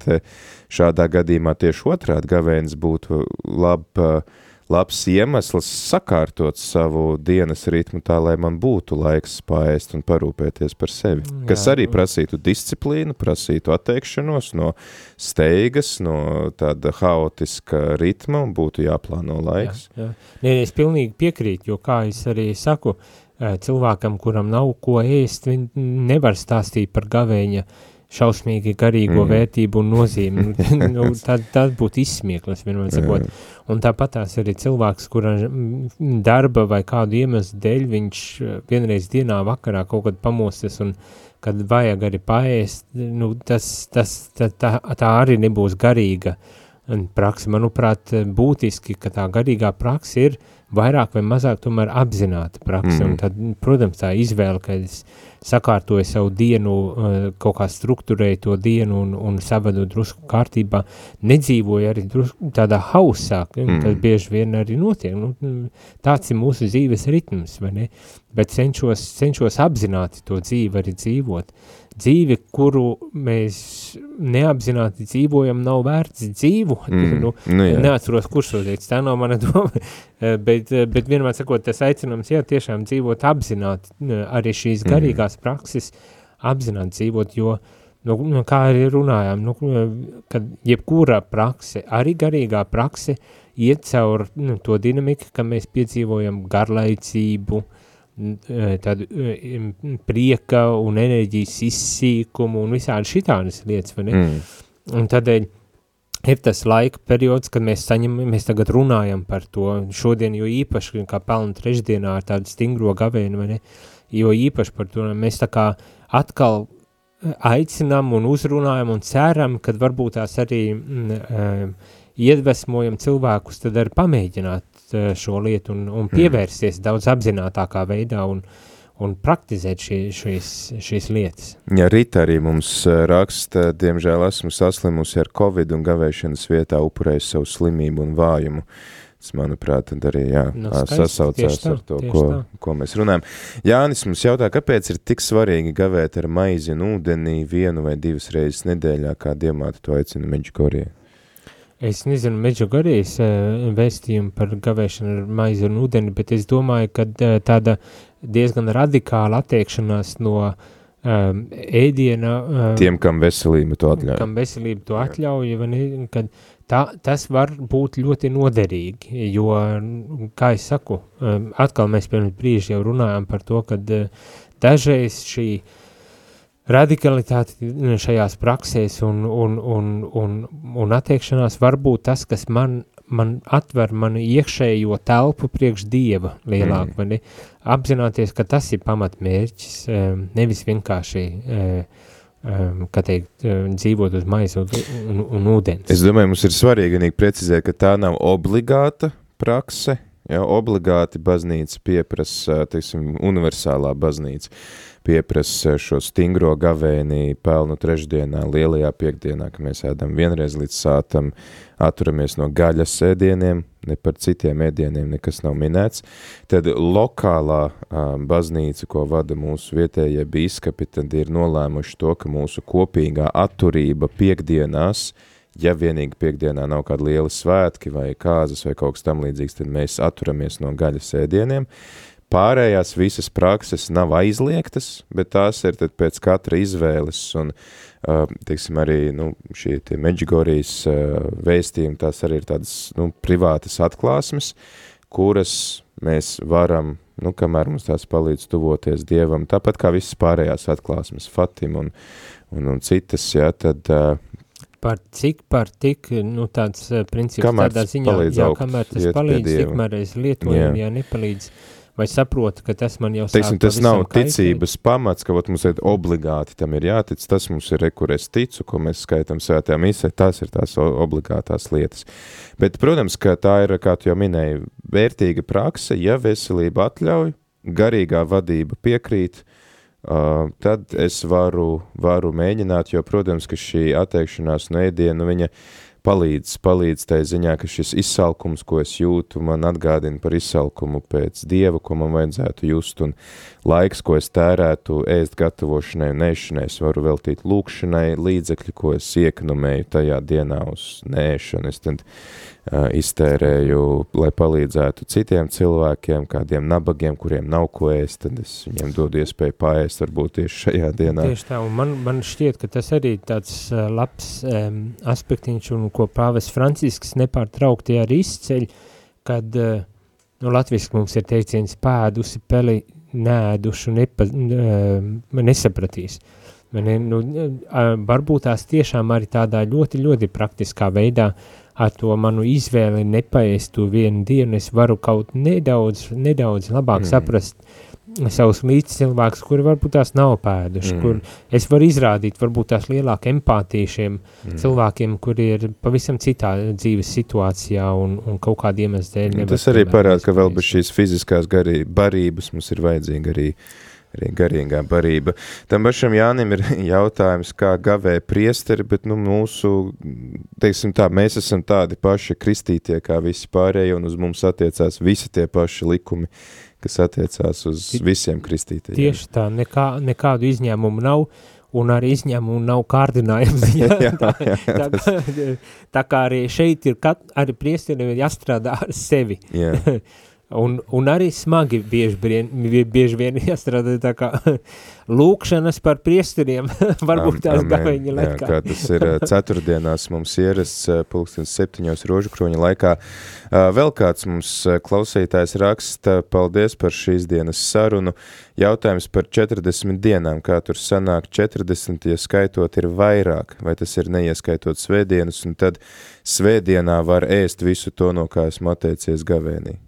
šādā gadījumā tieši otrādi gavēns būtu laba uh, labs iemesls sakārtot savu dienas ritmu tā, lai man būtu laiks paēst un parūpēties par sevi. Jā. Kas arī prasītu disciplīnu, prasītu atteikšanos no steigas, no tāda haotiska ritma un būtu jāplāno laiks. Jā, jā. Nē, es pilnīgi piekrītu, jo kā es arī saku, cilvēkam, kuram nav ko ēst, nevar stāstīt par gavēņa uh, šausmīgi garīgo mm. vērtību un nozīmi. Nu, tad, tad būtu izsmieklis, vienmēr sakot. Un tāpat tās arī cilvēks, kura darba vai kādu iemeslu dēļ viņš eh, vienreiz dienā vakarā kaut kad pamostas un kad vajag arī paēst, nu, tas, tas, tā, tā, tā arī nebūs garīga praksa. Manuprāt, būtiski, ka tā garīgā praksa ir vairāk vai mazāk tomēr apzināta praksa. Mm. Un tad, protams, tā izvēle, ka es sakārtoju savu dienu, eh, kaut kā struktūrēju to dienu un, un savadu drusku kārtībā, nedzīvoju arī drusku tādā hausā, mm. tas bieži vien arī notiek. Nu, tāds ir mūsu dzīves ritms, vai ne? Bet cenšos, cenšos apzināti to dzīvi arī dzīvot. Uh, dzīve, kuru mēs neapzināti dzīvojam, nav vērts dzīvot. Mm, nu, nu, jā. neatceros, kurš to teica, tā nav mana doma, bet, bet vienmēr sakot, tas aicinums, jā, tiešām dzīvot apzināti, arī šīs mm. garīgās prakses apzināti dzīvot, jo, nu, nu, kā arī runājām, nu, kad jebkura prakse, arī garīgā prakse, iet caur nu, to dinamiku, ka mēs piedzīvojam garlaicību, uh, tādu e, prieka un enerģijas izsīkumu un visādi šitādas lietas, vai ne? Mm. Un tādēļ ir tas laika periods, kad mēs saņemam, mēs tagad runājam par to, šodien jo īpaši, kā pelnu trešdienā ar tādu stingro gavēnu, vai ne? Jo īpaši par to mēs tā kā atkal e, aicinām un uzrunājam un ceram, kad varbūt tās arī mm, iedvesmojam cilvēkus tad arī pamēģināt Eh, šo lietu un, un pievērsties mm. daudz apzinātākā veidā un, un praktizēt šī, šīs, šīs lietas. Ja Rita arī mums eh, raksta, diemžēl esmu saslimusi ar covid un gavēšanas vietā upurēju savu slimību un vājumu. Tas, manuprāt, arī jā, no, nu, skaisti, sasaucās tā, ar to, ko, tā. ko mēs runājam. Jānis mums jautā, kāpēc ir tik svarīgi gavēt ar maizi un ūdenī vienu vai divas reizes nedēļā, kā diemāti to aicina Meģikorija? Es nezinu, Meģugorijas uh, vēstījumu par gavēšanu ar maizi un ūdeni, bet es domāju, ka uh, tāda diezgan radikāla attiekšanās no um, ēdiena... Uh, Tiem, kam veselība to atļauj. Kam veselība to atļauj, ne, kad tā, tas var būt ļoti noderīgi, jo, kā es saku, um, atkal mēs pirms brīža jau runājām par to, kad uh, dažreiz šī uh, radikalitāte šajās praksēs un, un, un, un, un attiekšanās var būt tas, kas man, man atver manu iekšējo telpu priekš Dieva lielāk, mm. ne? Apzināties, ka tas ir pamatmērķis, nevis vienkārši, kā teikt, dzīvot uz maizi un, un, ūdens. Es domāju, mums ir svarīgi precizēt, ka tā nav obligāta prakse, ja, obligāti baznīca pieprasa, teiksim, universālā baznīca pieprasa šo stingro gavēni pelnu trešdienā, lielajā piekdienā, ka mēs ēdam vienreiz līdz sātam, atturamies no gaļas ēdieniem, ne par citiem ēdieniem nekas nav minēts, tad lokālā uh, baznīca, ko vada mūsu vietējie bīskapi, tad ir nolēmuši to, ka mūsu kopīgā atturība piekdienās, ja vienīgi piekdienā nav kāda liela svētki vai kāzas vai kaut kas tam līdzīgs, tad mēs atturamies no gaļas ēdieniem, Pārējās visas prakses nav aizliegtas, bet tās ir tad pēc katra izvēles un, uh, teiksim, arī, nu, šie tie Medžigorijas uh, vēstījumi, tās arī ir tādas, nu, privātas atklāsmes, kuras mēs varam, nu, kamēr mums tās palīdz tuvoties Dievam, tāpat kā visas pārējās atklāsmes, Fatim un, un, un citas, ja, tad uh, par cik, par tik, nu tāds uh, princips Kamēr tādā ziņā, jā, augt, kamēr tas palīdz, tikmēr es lietoju, Jā. jā, nepalīdz, vai saprotu, ka tas man jau Teiksim, tas nav kaitēt. ticības pamats, ka ot, mums ir obligāti tam ir jātic, tas mums ir, re, kur es ticu, ko mēs skaitam svētajā misē, tas ir tās obligātās lietas. Bet, protams, ka tā ir, kā tu jau minēji, vērtīga prakse, ja veselība atļauj, garīgā vadība piekrīt, uh, tad es varu, varu mēģināt, jo, protams, ka šī atteikšanās no ēdienu, viņa palīdz, palīdz tai ziņā, ka šis izsalkums, ko es jūtu, man atgādina par izsalkumu pēc dieva, ko man vajadzētu just, un laiks, ko es tērētu ēst gatavošanai un ēšanai, es varu veltīt lūkšanai, līdzekļi, ko es iekonomēju tajā dienā uz nēšanu, es tad uh, iztērēju, lai palīdzētu citiem cilvēkiem, kādiem nabagiem, kuriem nav ko ēst, tad es viņiem dodu iespēju paēst, varbūt tieši šajā dienā. Tieši tā, un man, man šķiet, ka tas arī tāds uh, labs um, aspektiņš, un ko pāvis Francisks nepārtraukti arī izceļ, kad, uh, nu, latviski mums ir teiciens pēdusi peli nēdušu nepa, uh, nesapratīs. Man, nu, uh, varbūt tās tiešām arī tādā ļoti, ļoti praktiskā veidā ar to manu izvēli nepaēst to vienu dienu, es varu kaut nedaudz, nedaudz labāk Mm. saprast savus līdzcilvēkus, kuri varbūt tās nav pēduši, Mm. kur es varu izrādīt varbūt tās lielāku empātiju šiem Mm. cilvēkiem, kuri ir pavisam citā dzīves situācijā un, un kaut kāda iemesla dēļ. nevar Tas arī parāda, ka vēl bez šīs fiziskās garī, barības mums ir vajadzīga arī, arī garīgā barība. Tam pašam Jānim ir jautājums, kā gavē priesteri, bet nu, mūsu, teiksim tā, mēs esam tādi paši kristītie kā visi pārējie, un uz mums attiecās visi tie paši likumi, kas attiecās uz visiem kristītiem. Tieši tā, nekā, nekādu izņēmumu nav, un arī izņēmumu nav kārdinājums. Jā, jā, jā, tā, tā, kā, tā kā arī šeit ir, kat, arī priesteriem ir jāstrādā ar sevi. Jā. Un, un arī smagi bieži, brien, bieži vien jāstrādā tā kā lūkšanas par priesteriem, varbūt tās gaveņa Jā, laikā. kā tas ir ceturtdienās mums ierasts pulkstens septiņos rožu kroņa laikā. Vēl kāds mums klausītājs raksta, paldies par šīs dienas sarunu. Jautājums par 40 dienām, kā tur sanāk 40, ja skaitot ir vairāk, vai tas ir neieskaitot svētdienas, un tad svētdienā var ēst visu to, no kā esmu atteicies gavēnī.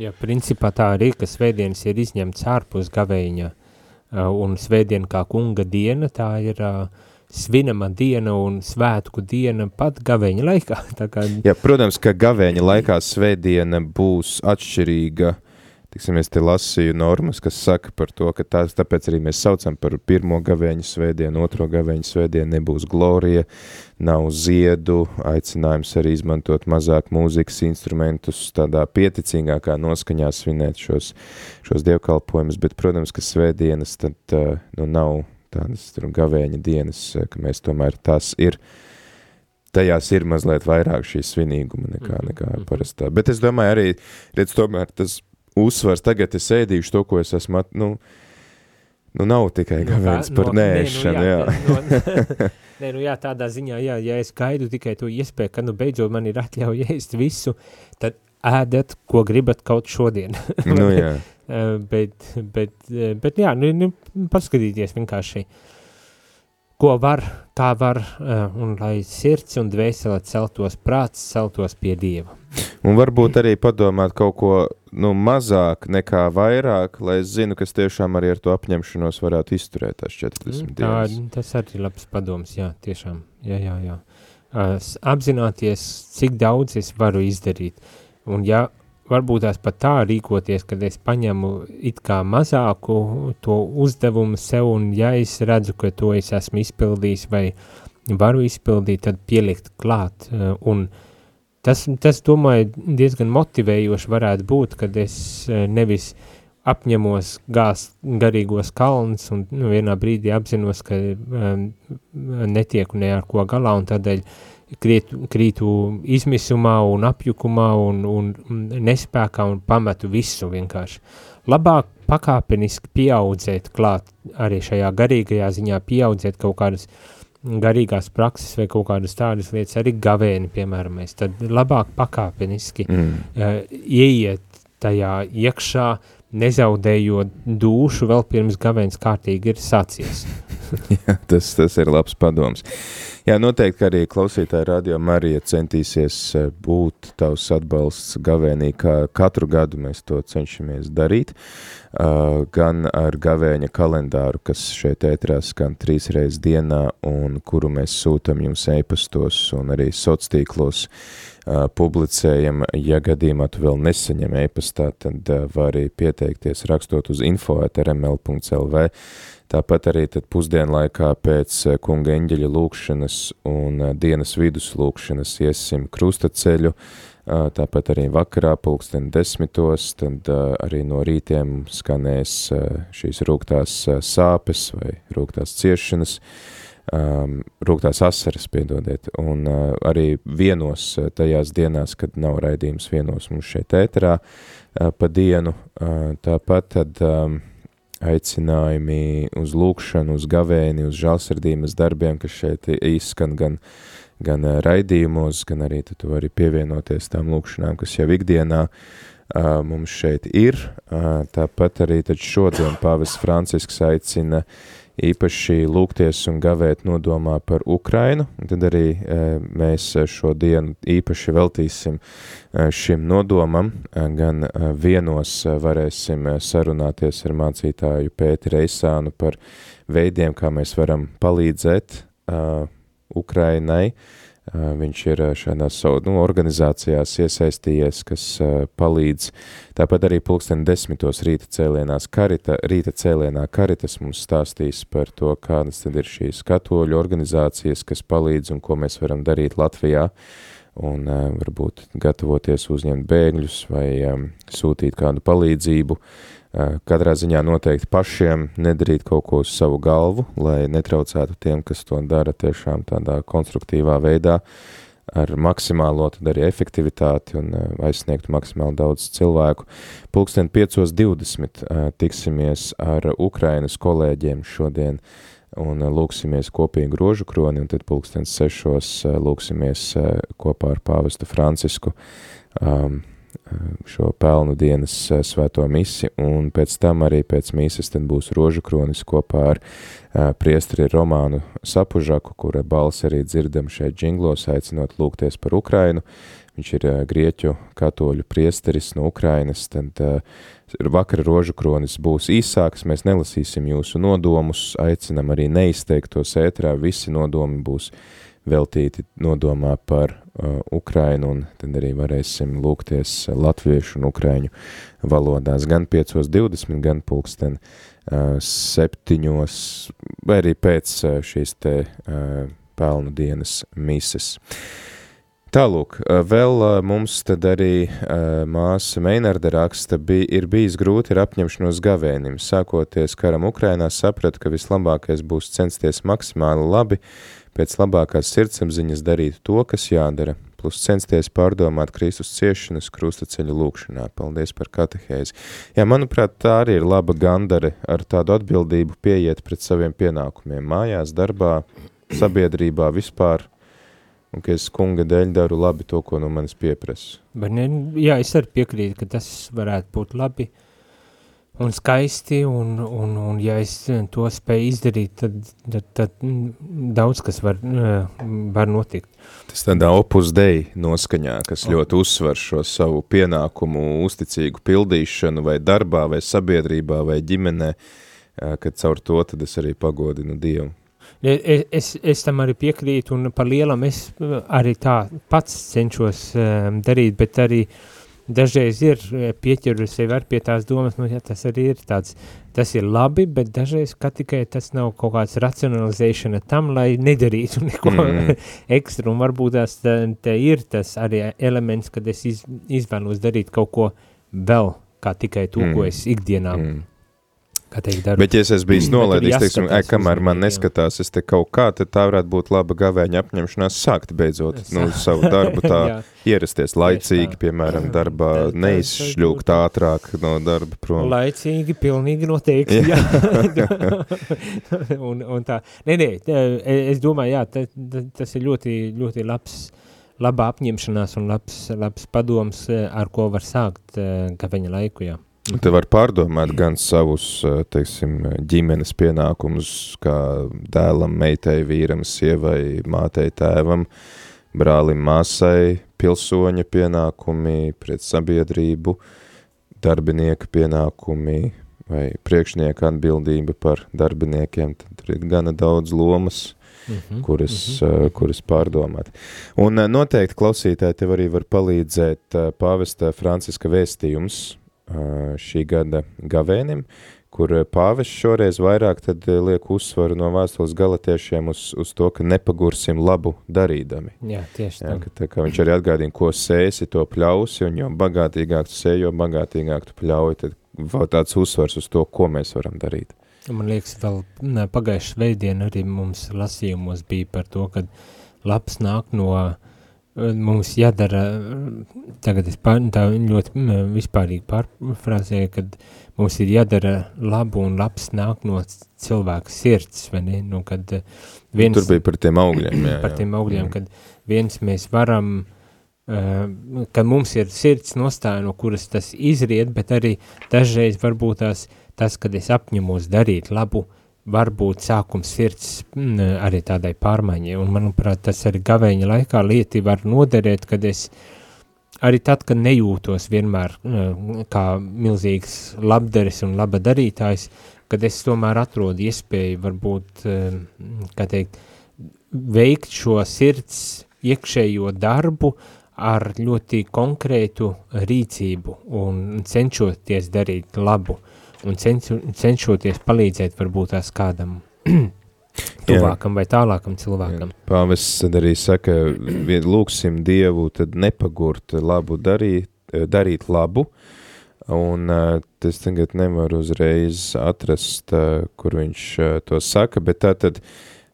Jā, principā tā arī, ka svētdienas ir izņemts ārpus gaveņa, uh, un svētdiena kā kunga diena, tā ir uh, svinama diena un svētku diena pat gaveņa laikā. Kā, Jā, protams, ka gavēņa laikā svētdiena būs atšķirīga. Tiksim, es te lasīju normas, kas saka par to, ka tās, tāpēc arī mēs saucam par pirmo gavēņu svētdienu, otro gavēņu svētdienu nebūs glorija, nav ziedu, aicinājums arī izmantot mazāk mūzikas instrumentus, tādā pieticīgākā noskaņā svinēt šos, šos dievkalpojumus, bet, protams, ka svētdienas tad, nu, nav tādas tur gavēņa dienas, ka mēs tomēr tās ir tajās ir mazliet vairāk šī svinīguma nekā, Mhm, nekā mhm. parastā. Bet es domāju arī, redz, tomēr tas uzsvars, tagad es ēdīšu to, ko es esmu, at, nu, nu nav tikai Nu, gavēns par no- nē, nu nēšanu, jā, jā. no- Nē, nu jā, tādā ziņā, jā, ja es gaidu tikai to iespēju, ka, nu, beidzot man ir atļauja ēst visu, tad ēdat, ko gribat kaut šodien. Nu, jā. Eh, bet, bet, eh, bet jā, nu, nu, paskatīties vienkārši, ko var, kā var, eh, un lai sirds un dvēsele celtos prāts, celtos pie Dieva. Un varbūt arī padomāt kaut ko nu, mazāk nekā vairāk, lai es zinu, ka es tiešām arī ar to apņemšanos varētu izturēt tās 40 Mm, Tā, dienas. tas arī ir labs padoms, jā, tiešām, jā, jā, jā. Uh, apzināties, cik daudz es varu izdarīt, un ja varbūt tās pat tā rīkoties, kad es paņemu it kā mazāku to uzdevumu sev, un ja es redzu, ka to es esmu izpildījis vai varu izpildīt, tad pielikt klāt, uh, un tas, tas, domāju, diezgan motivējoši varētu būt, kad es uh, nevis apņemos gāzt garīgos kalnus un nu, vienā brīdī apzinos, ka um, netieku ne ar ko galā un tādēļ krītu, krītu izmisumā un apjukumā un, un nespēkā un pametu visu vienkārši. Labāk pakāpeniski pieaudzēt klāt arī šajā garīgajā ziņā, pieaudzēt kaut kādas garīgās prakses vai kaut kādas tādas lietas, arī gavēni, piemēram, mēs, tad labāk pakāpeniski Mm. uh, ieiet tajā iekšā, nezaudējot dušu vēl pirms gavēns kārtīgi ir sācies. Jā, tas, tas ir labs padoms. Jā, noteikti arī klausītāja radio Marija centīsies eh, būt tavs atbalsts gavēnī, kā katru gadu mēs to cenšamies darīt, gan ar gavēņa kalendāru, kas šeit ētrās skan trīs reizes dienā un kuru mēs sūtam jums e-pastos un arī sociālos uh, publicējam. Ja gadījumā tu vēl nesaņem e-pastā, tad uh, vari pieteikties rakstot uz info.rml.lv Tāpat arī tad pusdienlaikā pēc eh, kunga eņģeļa lūkšanas un eh, dienas vidus lūkšanas iesim krustaceļu, eh, tāpat arī vakarā pulksten desmitos, tad arī no rītiem skanēs šīs rūgtās sāpes vai rūgtās ciešanas, um, rūgtās asaras, piedodiet, un uh, arī vienos tajās dienās, kad nav raidījums vienos mums šeit ēterā uh, pa dienu, uh, tāpat tad um, aicinājumi uz lūkšanu, uz gavēni, uz žalsardības darbiem, kas šeit izskan gan, gan raidījumos, gan arī tu vari pievienoties tām lūkšanām, kas jau ikdienā mums šeit ir. Tāpat arī šodien Pāvis Francisks aicina īpaši lūgties un gavēt nodomā par Ukrainu, tad arī mēs šo dienu īpaši veltīsim šim nodomam, gan vienos varēsim sarunāties ar mācītāju Pēti Reisānu par veidiem, kā mēs varam palīdzēt Ukrainai, Viņš ir šādās nu, organizācijās iesaistījies, kas palīdz. Tāpat arī pulksten desmitos rīta cēlienās karita, rīta cēlienā karitas mums stāstīs par to, kādas tad ir šīs katoļu organizācijas, kas palīdz un ko mēs varam darīt Latvijā un varbūt gatavoties uzņemt bēgļus vai um, sūtīt kādu palīdzību. Uh, katrā ziņā noteikti pašiem nedarīt kaut ko uz savu galvu, lai netraucētu tiem, kas to dara tiešām tādā konstruktīvā veidā, ar maksimālo tad arī efektivitāti un uh, aizsniegtu maksimāli daudz cilvēku. Pulksten 5.20 uh, tiksimies ar Ukrainas kolēģiem šodien un eh, lūksimies kopīgu rožu kroni, un tad pulkstens sešos eh, lūksimies eh, kopā ar pāvestu Francisku um, šo pelnu dienas svēto misi, un pēc tam arī pēc mises tad būs rožu kronis kopā ar uh, priestri Romānu Sapužaku, kura balss arī dzirdam šeit džinglos, aicinot lūgties par Ukrainu, viņš ir uh, grieķu katoļu priesteris no Ukrainas, tad uh, vakara rožu kronis būs īsāks, mēs nelasīsim jūsu nodomus, aicinam arī neizteikt tos ētrā, visi nodomi būs veltīti nodomā par uh, Ukrainu, un tad arī varēsim lūgties latviešu un ukraiņu valodās gan 5.20, gan pulksten uh, septiņos, vai arī pēc uh, šīs te uh, pelnu dienas mises. Uh, Tālūk, vēl mums tad arī māsa Meinarda raksta, bij, ir bijis grūti ar apņemšanos gavēnim. Sākoties karam Ukrainā sapratu, ka vislabākais būs censties maksimāli labi, pēc labākās sirdsapziņas darīt to, kas jādara, plus censties pārdomāt Kristus ciešanas krustaceļa lūkšanā. Paldies par katehēzi. Jā, manuprāt, tā arī ir laba gandare ar tādu atbildību pieiet pret saviem pienākumiem mājās, darbā, sabiedrībā vispār un ka es kunga dēļ daru labi to, ko no manis pieprasa. Jā, es arī piekrītu, ka tas varētu būt labi un skaisti, un, un, un ja es to spēju izdarīt, tad, tad, tad daudz kas var, var notikt. Tas tādā opus dei noskaņā, kas ļoti uzsver šo savu pienākumu uzticīgu pildīšanu vai darbā, vai sabiedrībā, vai ģimenē, kad caur to tad es arī pagodinu Dievu. Es, es, es tam arī piekrītu, un par lielam es uh, arī tā pats cenšos um, darīt, bet arī dažreiz ir uh, pieķeru sevi ar pie tās domas, nu, ja tas arī ir tāds, tas ir labi, bet dažreiz, ka tikai tas nav kaut kāds racionalizēšana tam, lai nedarītu neko mm. ekstra, un varbūt tās te, te ir tas arī elements, kad es iz, izvēlos darīt kaut ko vēl, kā tikai to, mm. ko es ikdienā mm teikt, darbu. Bet, ja es esmu bijis nolaidīgs, teiksim, e, kamēr man neskatās, es te kaut kā, tad tā varētu būt laba gavēņa apņemšanās sākt beidzot nu, savu darbu tā ierasties laicīgi, piemēram, darbā, neizšļūkt ātrāk no darba prom. Laicīgi, pilnīgi noteikti, jā. un, un tā, nē, nē, e, es domāju, jā, tas, tas ir ļoti, ļoti labs, laba apņemšanās un labs, labs padoms, e, ar ko var sākt gaveņa laiku, jā. Te var pārdomāt gan savus, teiksim, ģimenes pienākumus, kā dēlam, meitai, vīram, sievai, mātei, tēvam, brālim, māsai, pilsoņa pienākumi pret sabiedrību, darbinieka pienākumi vai priekšnieka atbildība par darbiniekiem, tad ir gana daudz lomas, mm -hmm, kuras, mm -hmm. kuras pārdomāt. Un noteikti klausītāji tev arī var palīdzēt pāvesta Franciska vēstījums, šī gada gavēnim, kur pāvis šoreiz vairāk tad liek uzsvaru no vēstules galatiešiem uz, uz to, ka nepagursim labu darīdami. Jā, tieši tā. Jā, ka, tā kā viņš arī atgādina, ko sēsi, to pļausi, un jo bagātīgāk tu sēji, jo bagātīgāk tu pļauji, tad vēl tāds uzsvars uz to, ko mēs varam darīt. Man liekas, vēl pagājušas veidien arī mums lasījumos bija par to, ka labs nāk no uh, mums jādara, tagad es pār, tā ļoti vispārīgi pārfrāzēju, kad mums ir jādara labu un labs nāk no cilvēka sirds, vai ne? Nu, kad viens, Tur bija par tiem augļiem, jā, Par tiem augļiem, jā. kad viens mēs varam, uh, kad mums ir sirds nostāja, no kuras tas izriet, bet arī dažreiz varbūt tās, tas, kad es apņemos darīt labu, uh, var būt sākums sirds mm, arī tādai pārmaiņai, un manuprāt, tas arī gavēņa laikā lieti var noderēt, kad es arī tad, kad nejūtos vienmēr mm, kā milzīgs labderis un laba darītājs, kad es tomēr atrodu iespēju varbūt, mm, kā teikt, veikt šo sirds iekšējo darbu ar ļoti konkrētu rīcību un cenšoties darīt labu. Uh, un cenšu, cenšoties palīdzēt varbūt tās kādam tuvākam vai tālākam cilvēkam. Pāvests tad arī saka, lūksim Dievu, tad nepagurt labu darīt, darīt labu, un es tagad nevaru uzreiz atrast, kur viņš to saka, bet tā tad,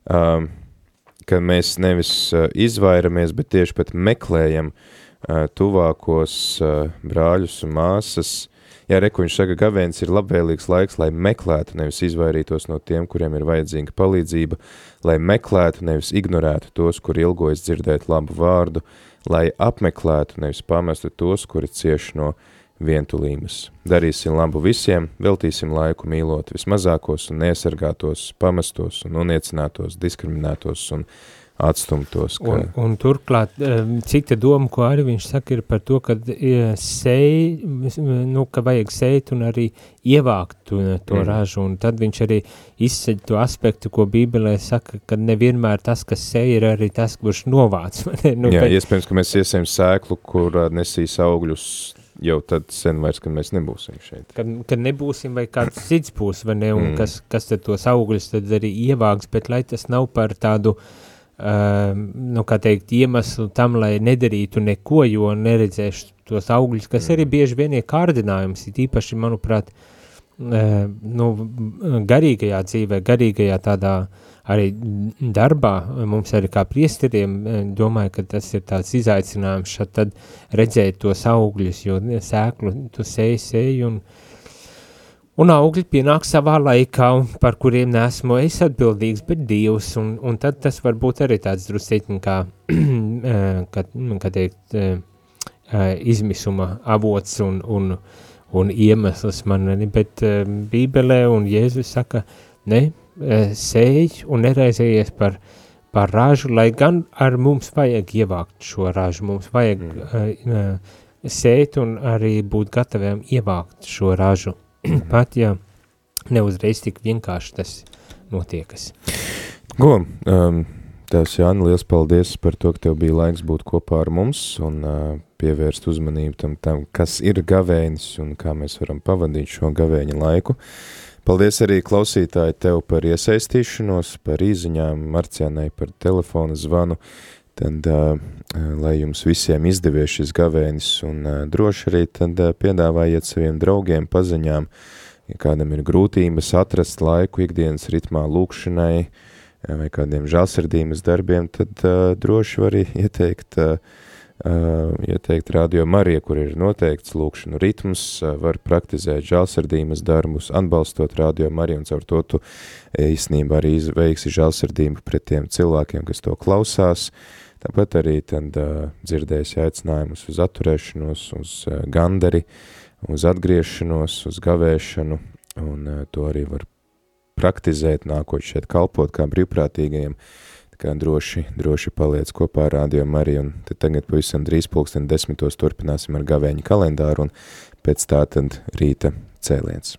ka mēs nevis izvairamies, bet tieši pat meklējam tuvākos brāļus un māsas, Jā, reku viņš saka, gavēns ir labvēlīgs laiks, lai meklētu, nevis izvairītos no tiem, kuriem ir vajadzīga palīdzība, lai meklētu, nevis ignorētu tos, kuri ilgojas dzirdēt labu vārdu, lai apmeklētu, nevis pamestu tos, kuri cieši no vientulības. Darīsim labu visiem, veltīsim laiku mīlot vismazākos un neaizsargātos, pamestos un uniecinātos, diskriminētos un atstumtos. Ka... Un, un turklāt, cita doma, ko arī viņš saka, ir par to, ka sēj, nu, ka vajag sēt un arī ievākt to, to mm. ražu, un tad viņš arī izceļ to aspektu, ko Bībelē saka, ka nevienmēr tas, kas sēj, ir arī tas, kurš novāc. nu, Jā, bet... iespējams, ka mēs iesējam sēklu, kur nesīs augļus jau tad sen vairs, kad mēs nebūsim šeit. Kad, kad nebūsim vai kāds cits būs, vai ne, un mm. kas, kas tad tos augļus tad arī ievāks, bet lai tas nav par tādu uh, nu, kā teikt, iemeslu tam, lai nedarītu neko, jo neredzēšu tos augļus, kas arī mm. bieži vien ir kārdinājums, ir īpaši, manuprāt, uh, nu, garīgajā dzīvē, garīgajā tādā arī darbā, mums arī kā priesteriem, domāju, ka tas ir tāds izaicinājums šad tad redzēt tos augļus, jo sēklu tu sēji, sēji un uh, Un augļi pienāk savā laikā, par kuriem nesmu es atbildīgs, bet Dievs, un, un tad tas var būt arī tāds drusciņ kā, kā, kā teikt, izmisuma avots un, un, un iemesls man, bet Bībelē un Jēzus saka, ne, sēj un neraizējies par, par ražu, lai gan ar mums vajag ievākt šo ražu, mums vajag mm. sēt un arī būt gataviem ievākt šo ražu. pat, ja neuzreiz tik vienkārši tas notiekas. Go, um, Tēvs Jāni, liels paldies par to, ka tev bija laiks būt kopā ar mums un uh, pievērst uzmanību tam, tam, kas ir gavēnis un kā mēs varam pavadīt šo gavēņa laiku. Paldies arī klausītāji tev par iesaistīšanos, par īziņām, Marcianai par telefona zvanu, tad, uh, lai jums visiem izdevies šis gavēnis un uh, droši arī tad uh, piedāvājiet saviem draugiem, paziņām, ja kādam ir grūtības atrast laiku ikdienas ritmā lūkšanai, uh, vai kādiem žālsirdības darbiem, tad uh, droši var arī ieteikt, uh, uh, ieteikt radio Marija, kur ir noteikts lūkšanu ritms, uh, var praktizēt žālsirdības darbus, atbalstot radio Mariju, un caur to tu īstenībā arī veiksi žālsirdību pret tiem cilvēkiem, kas to klausās, Tāpat arī tad uh, dzirdēsi aicinājumus uz atturēšanos, uz uh, gandari, uz atgriešanos, uz gavēšanu, un uh, to arī var praktizēt, nākot šeit kalpot kā brīvprātīgajiem, tā kā droši, droši paliec kopā ar Radio Mariju, un tad tagad pavisam drīz pulksten desmitos turpināsim ar gavēņu kalendāru, un pēc tā tad rīta cēliens.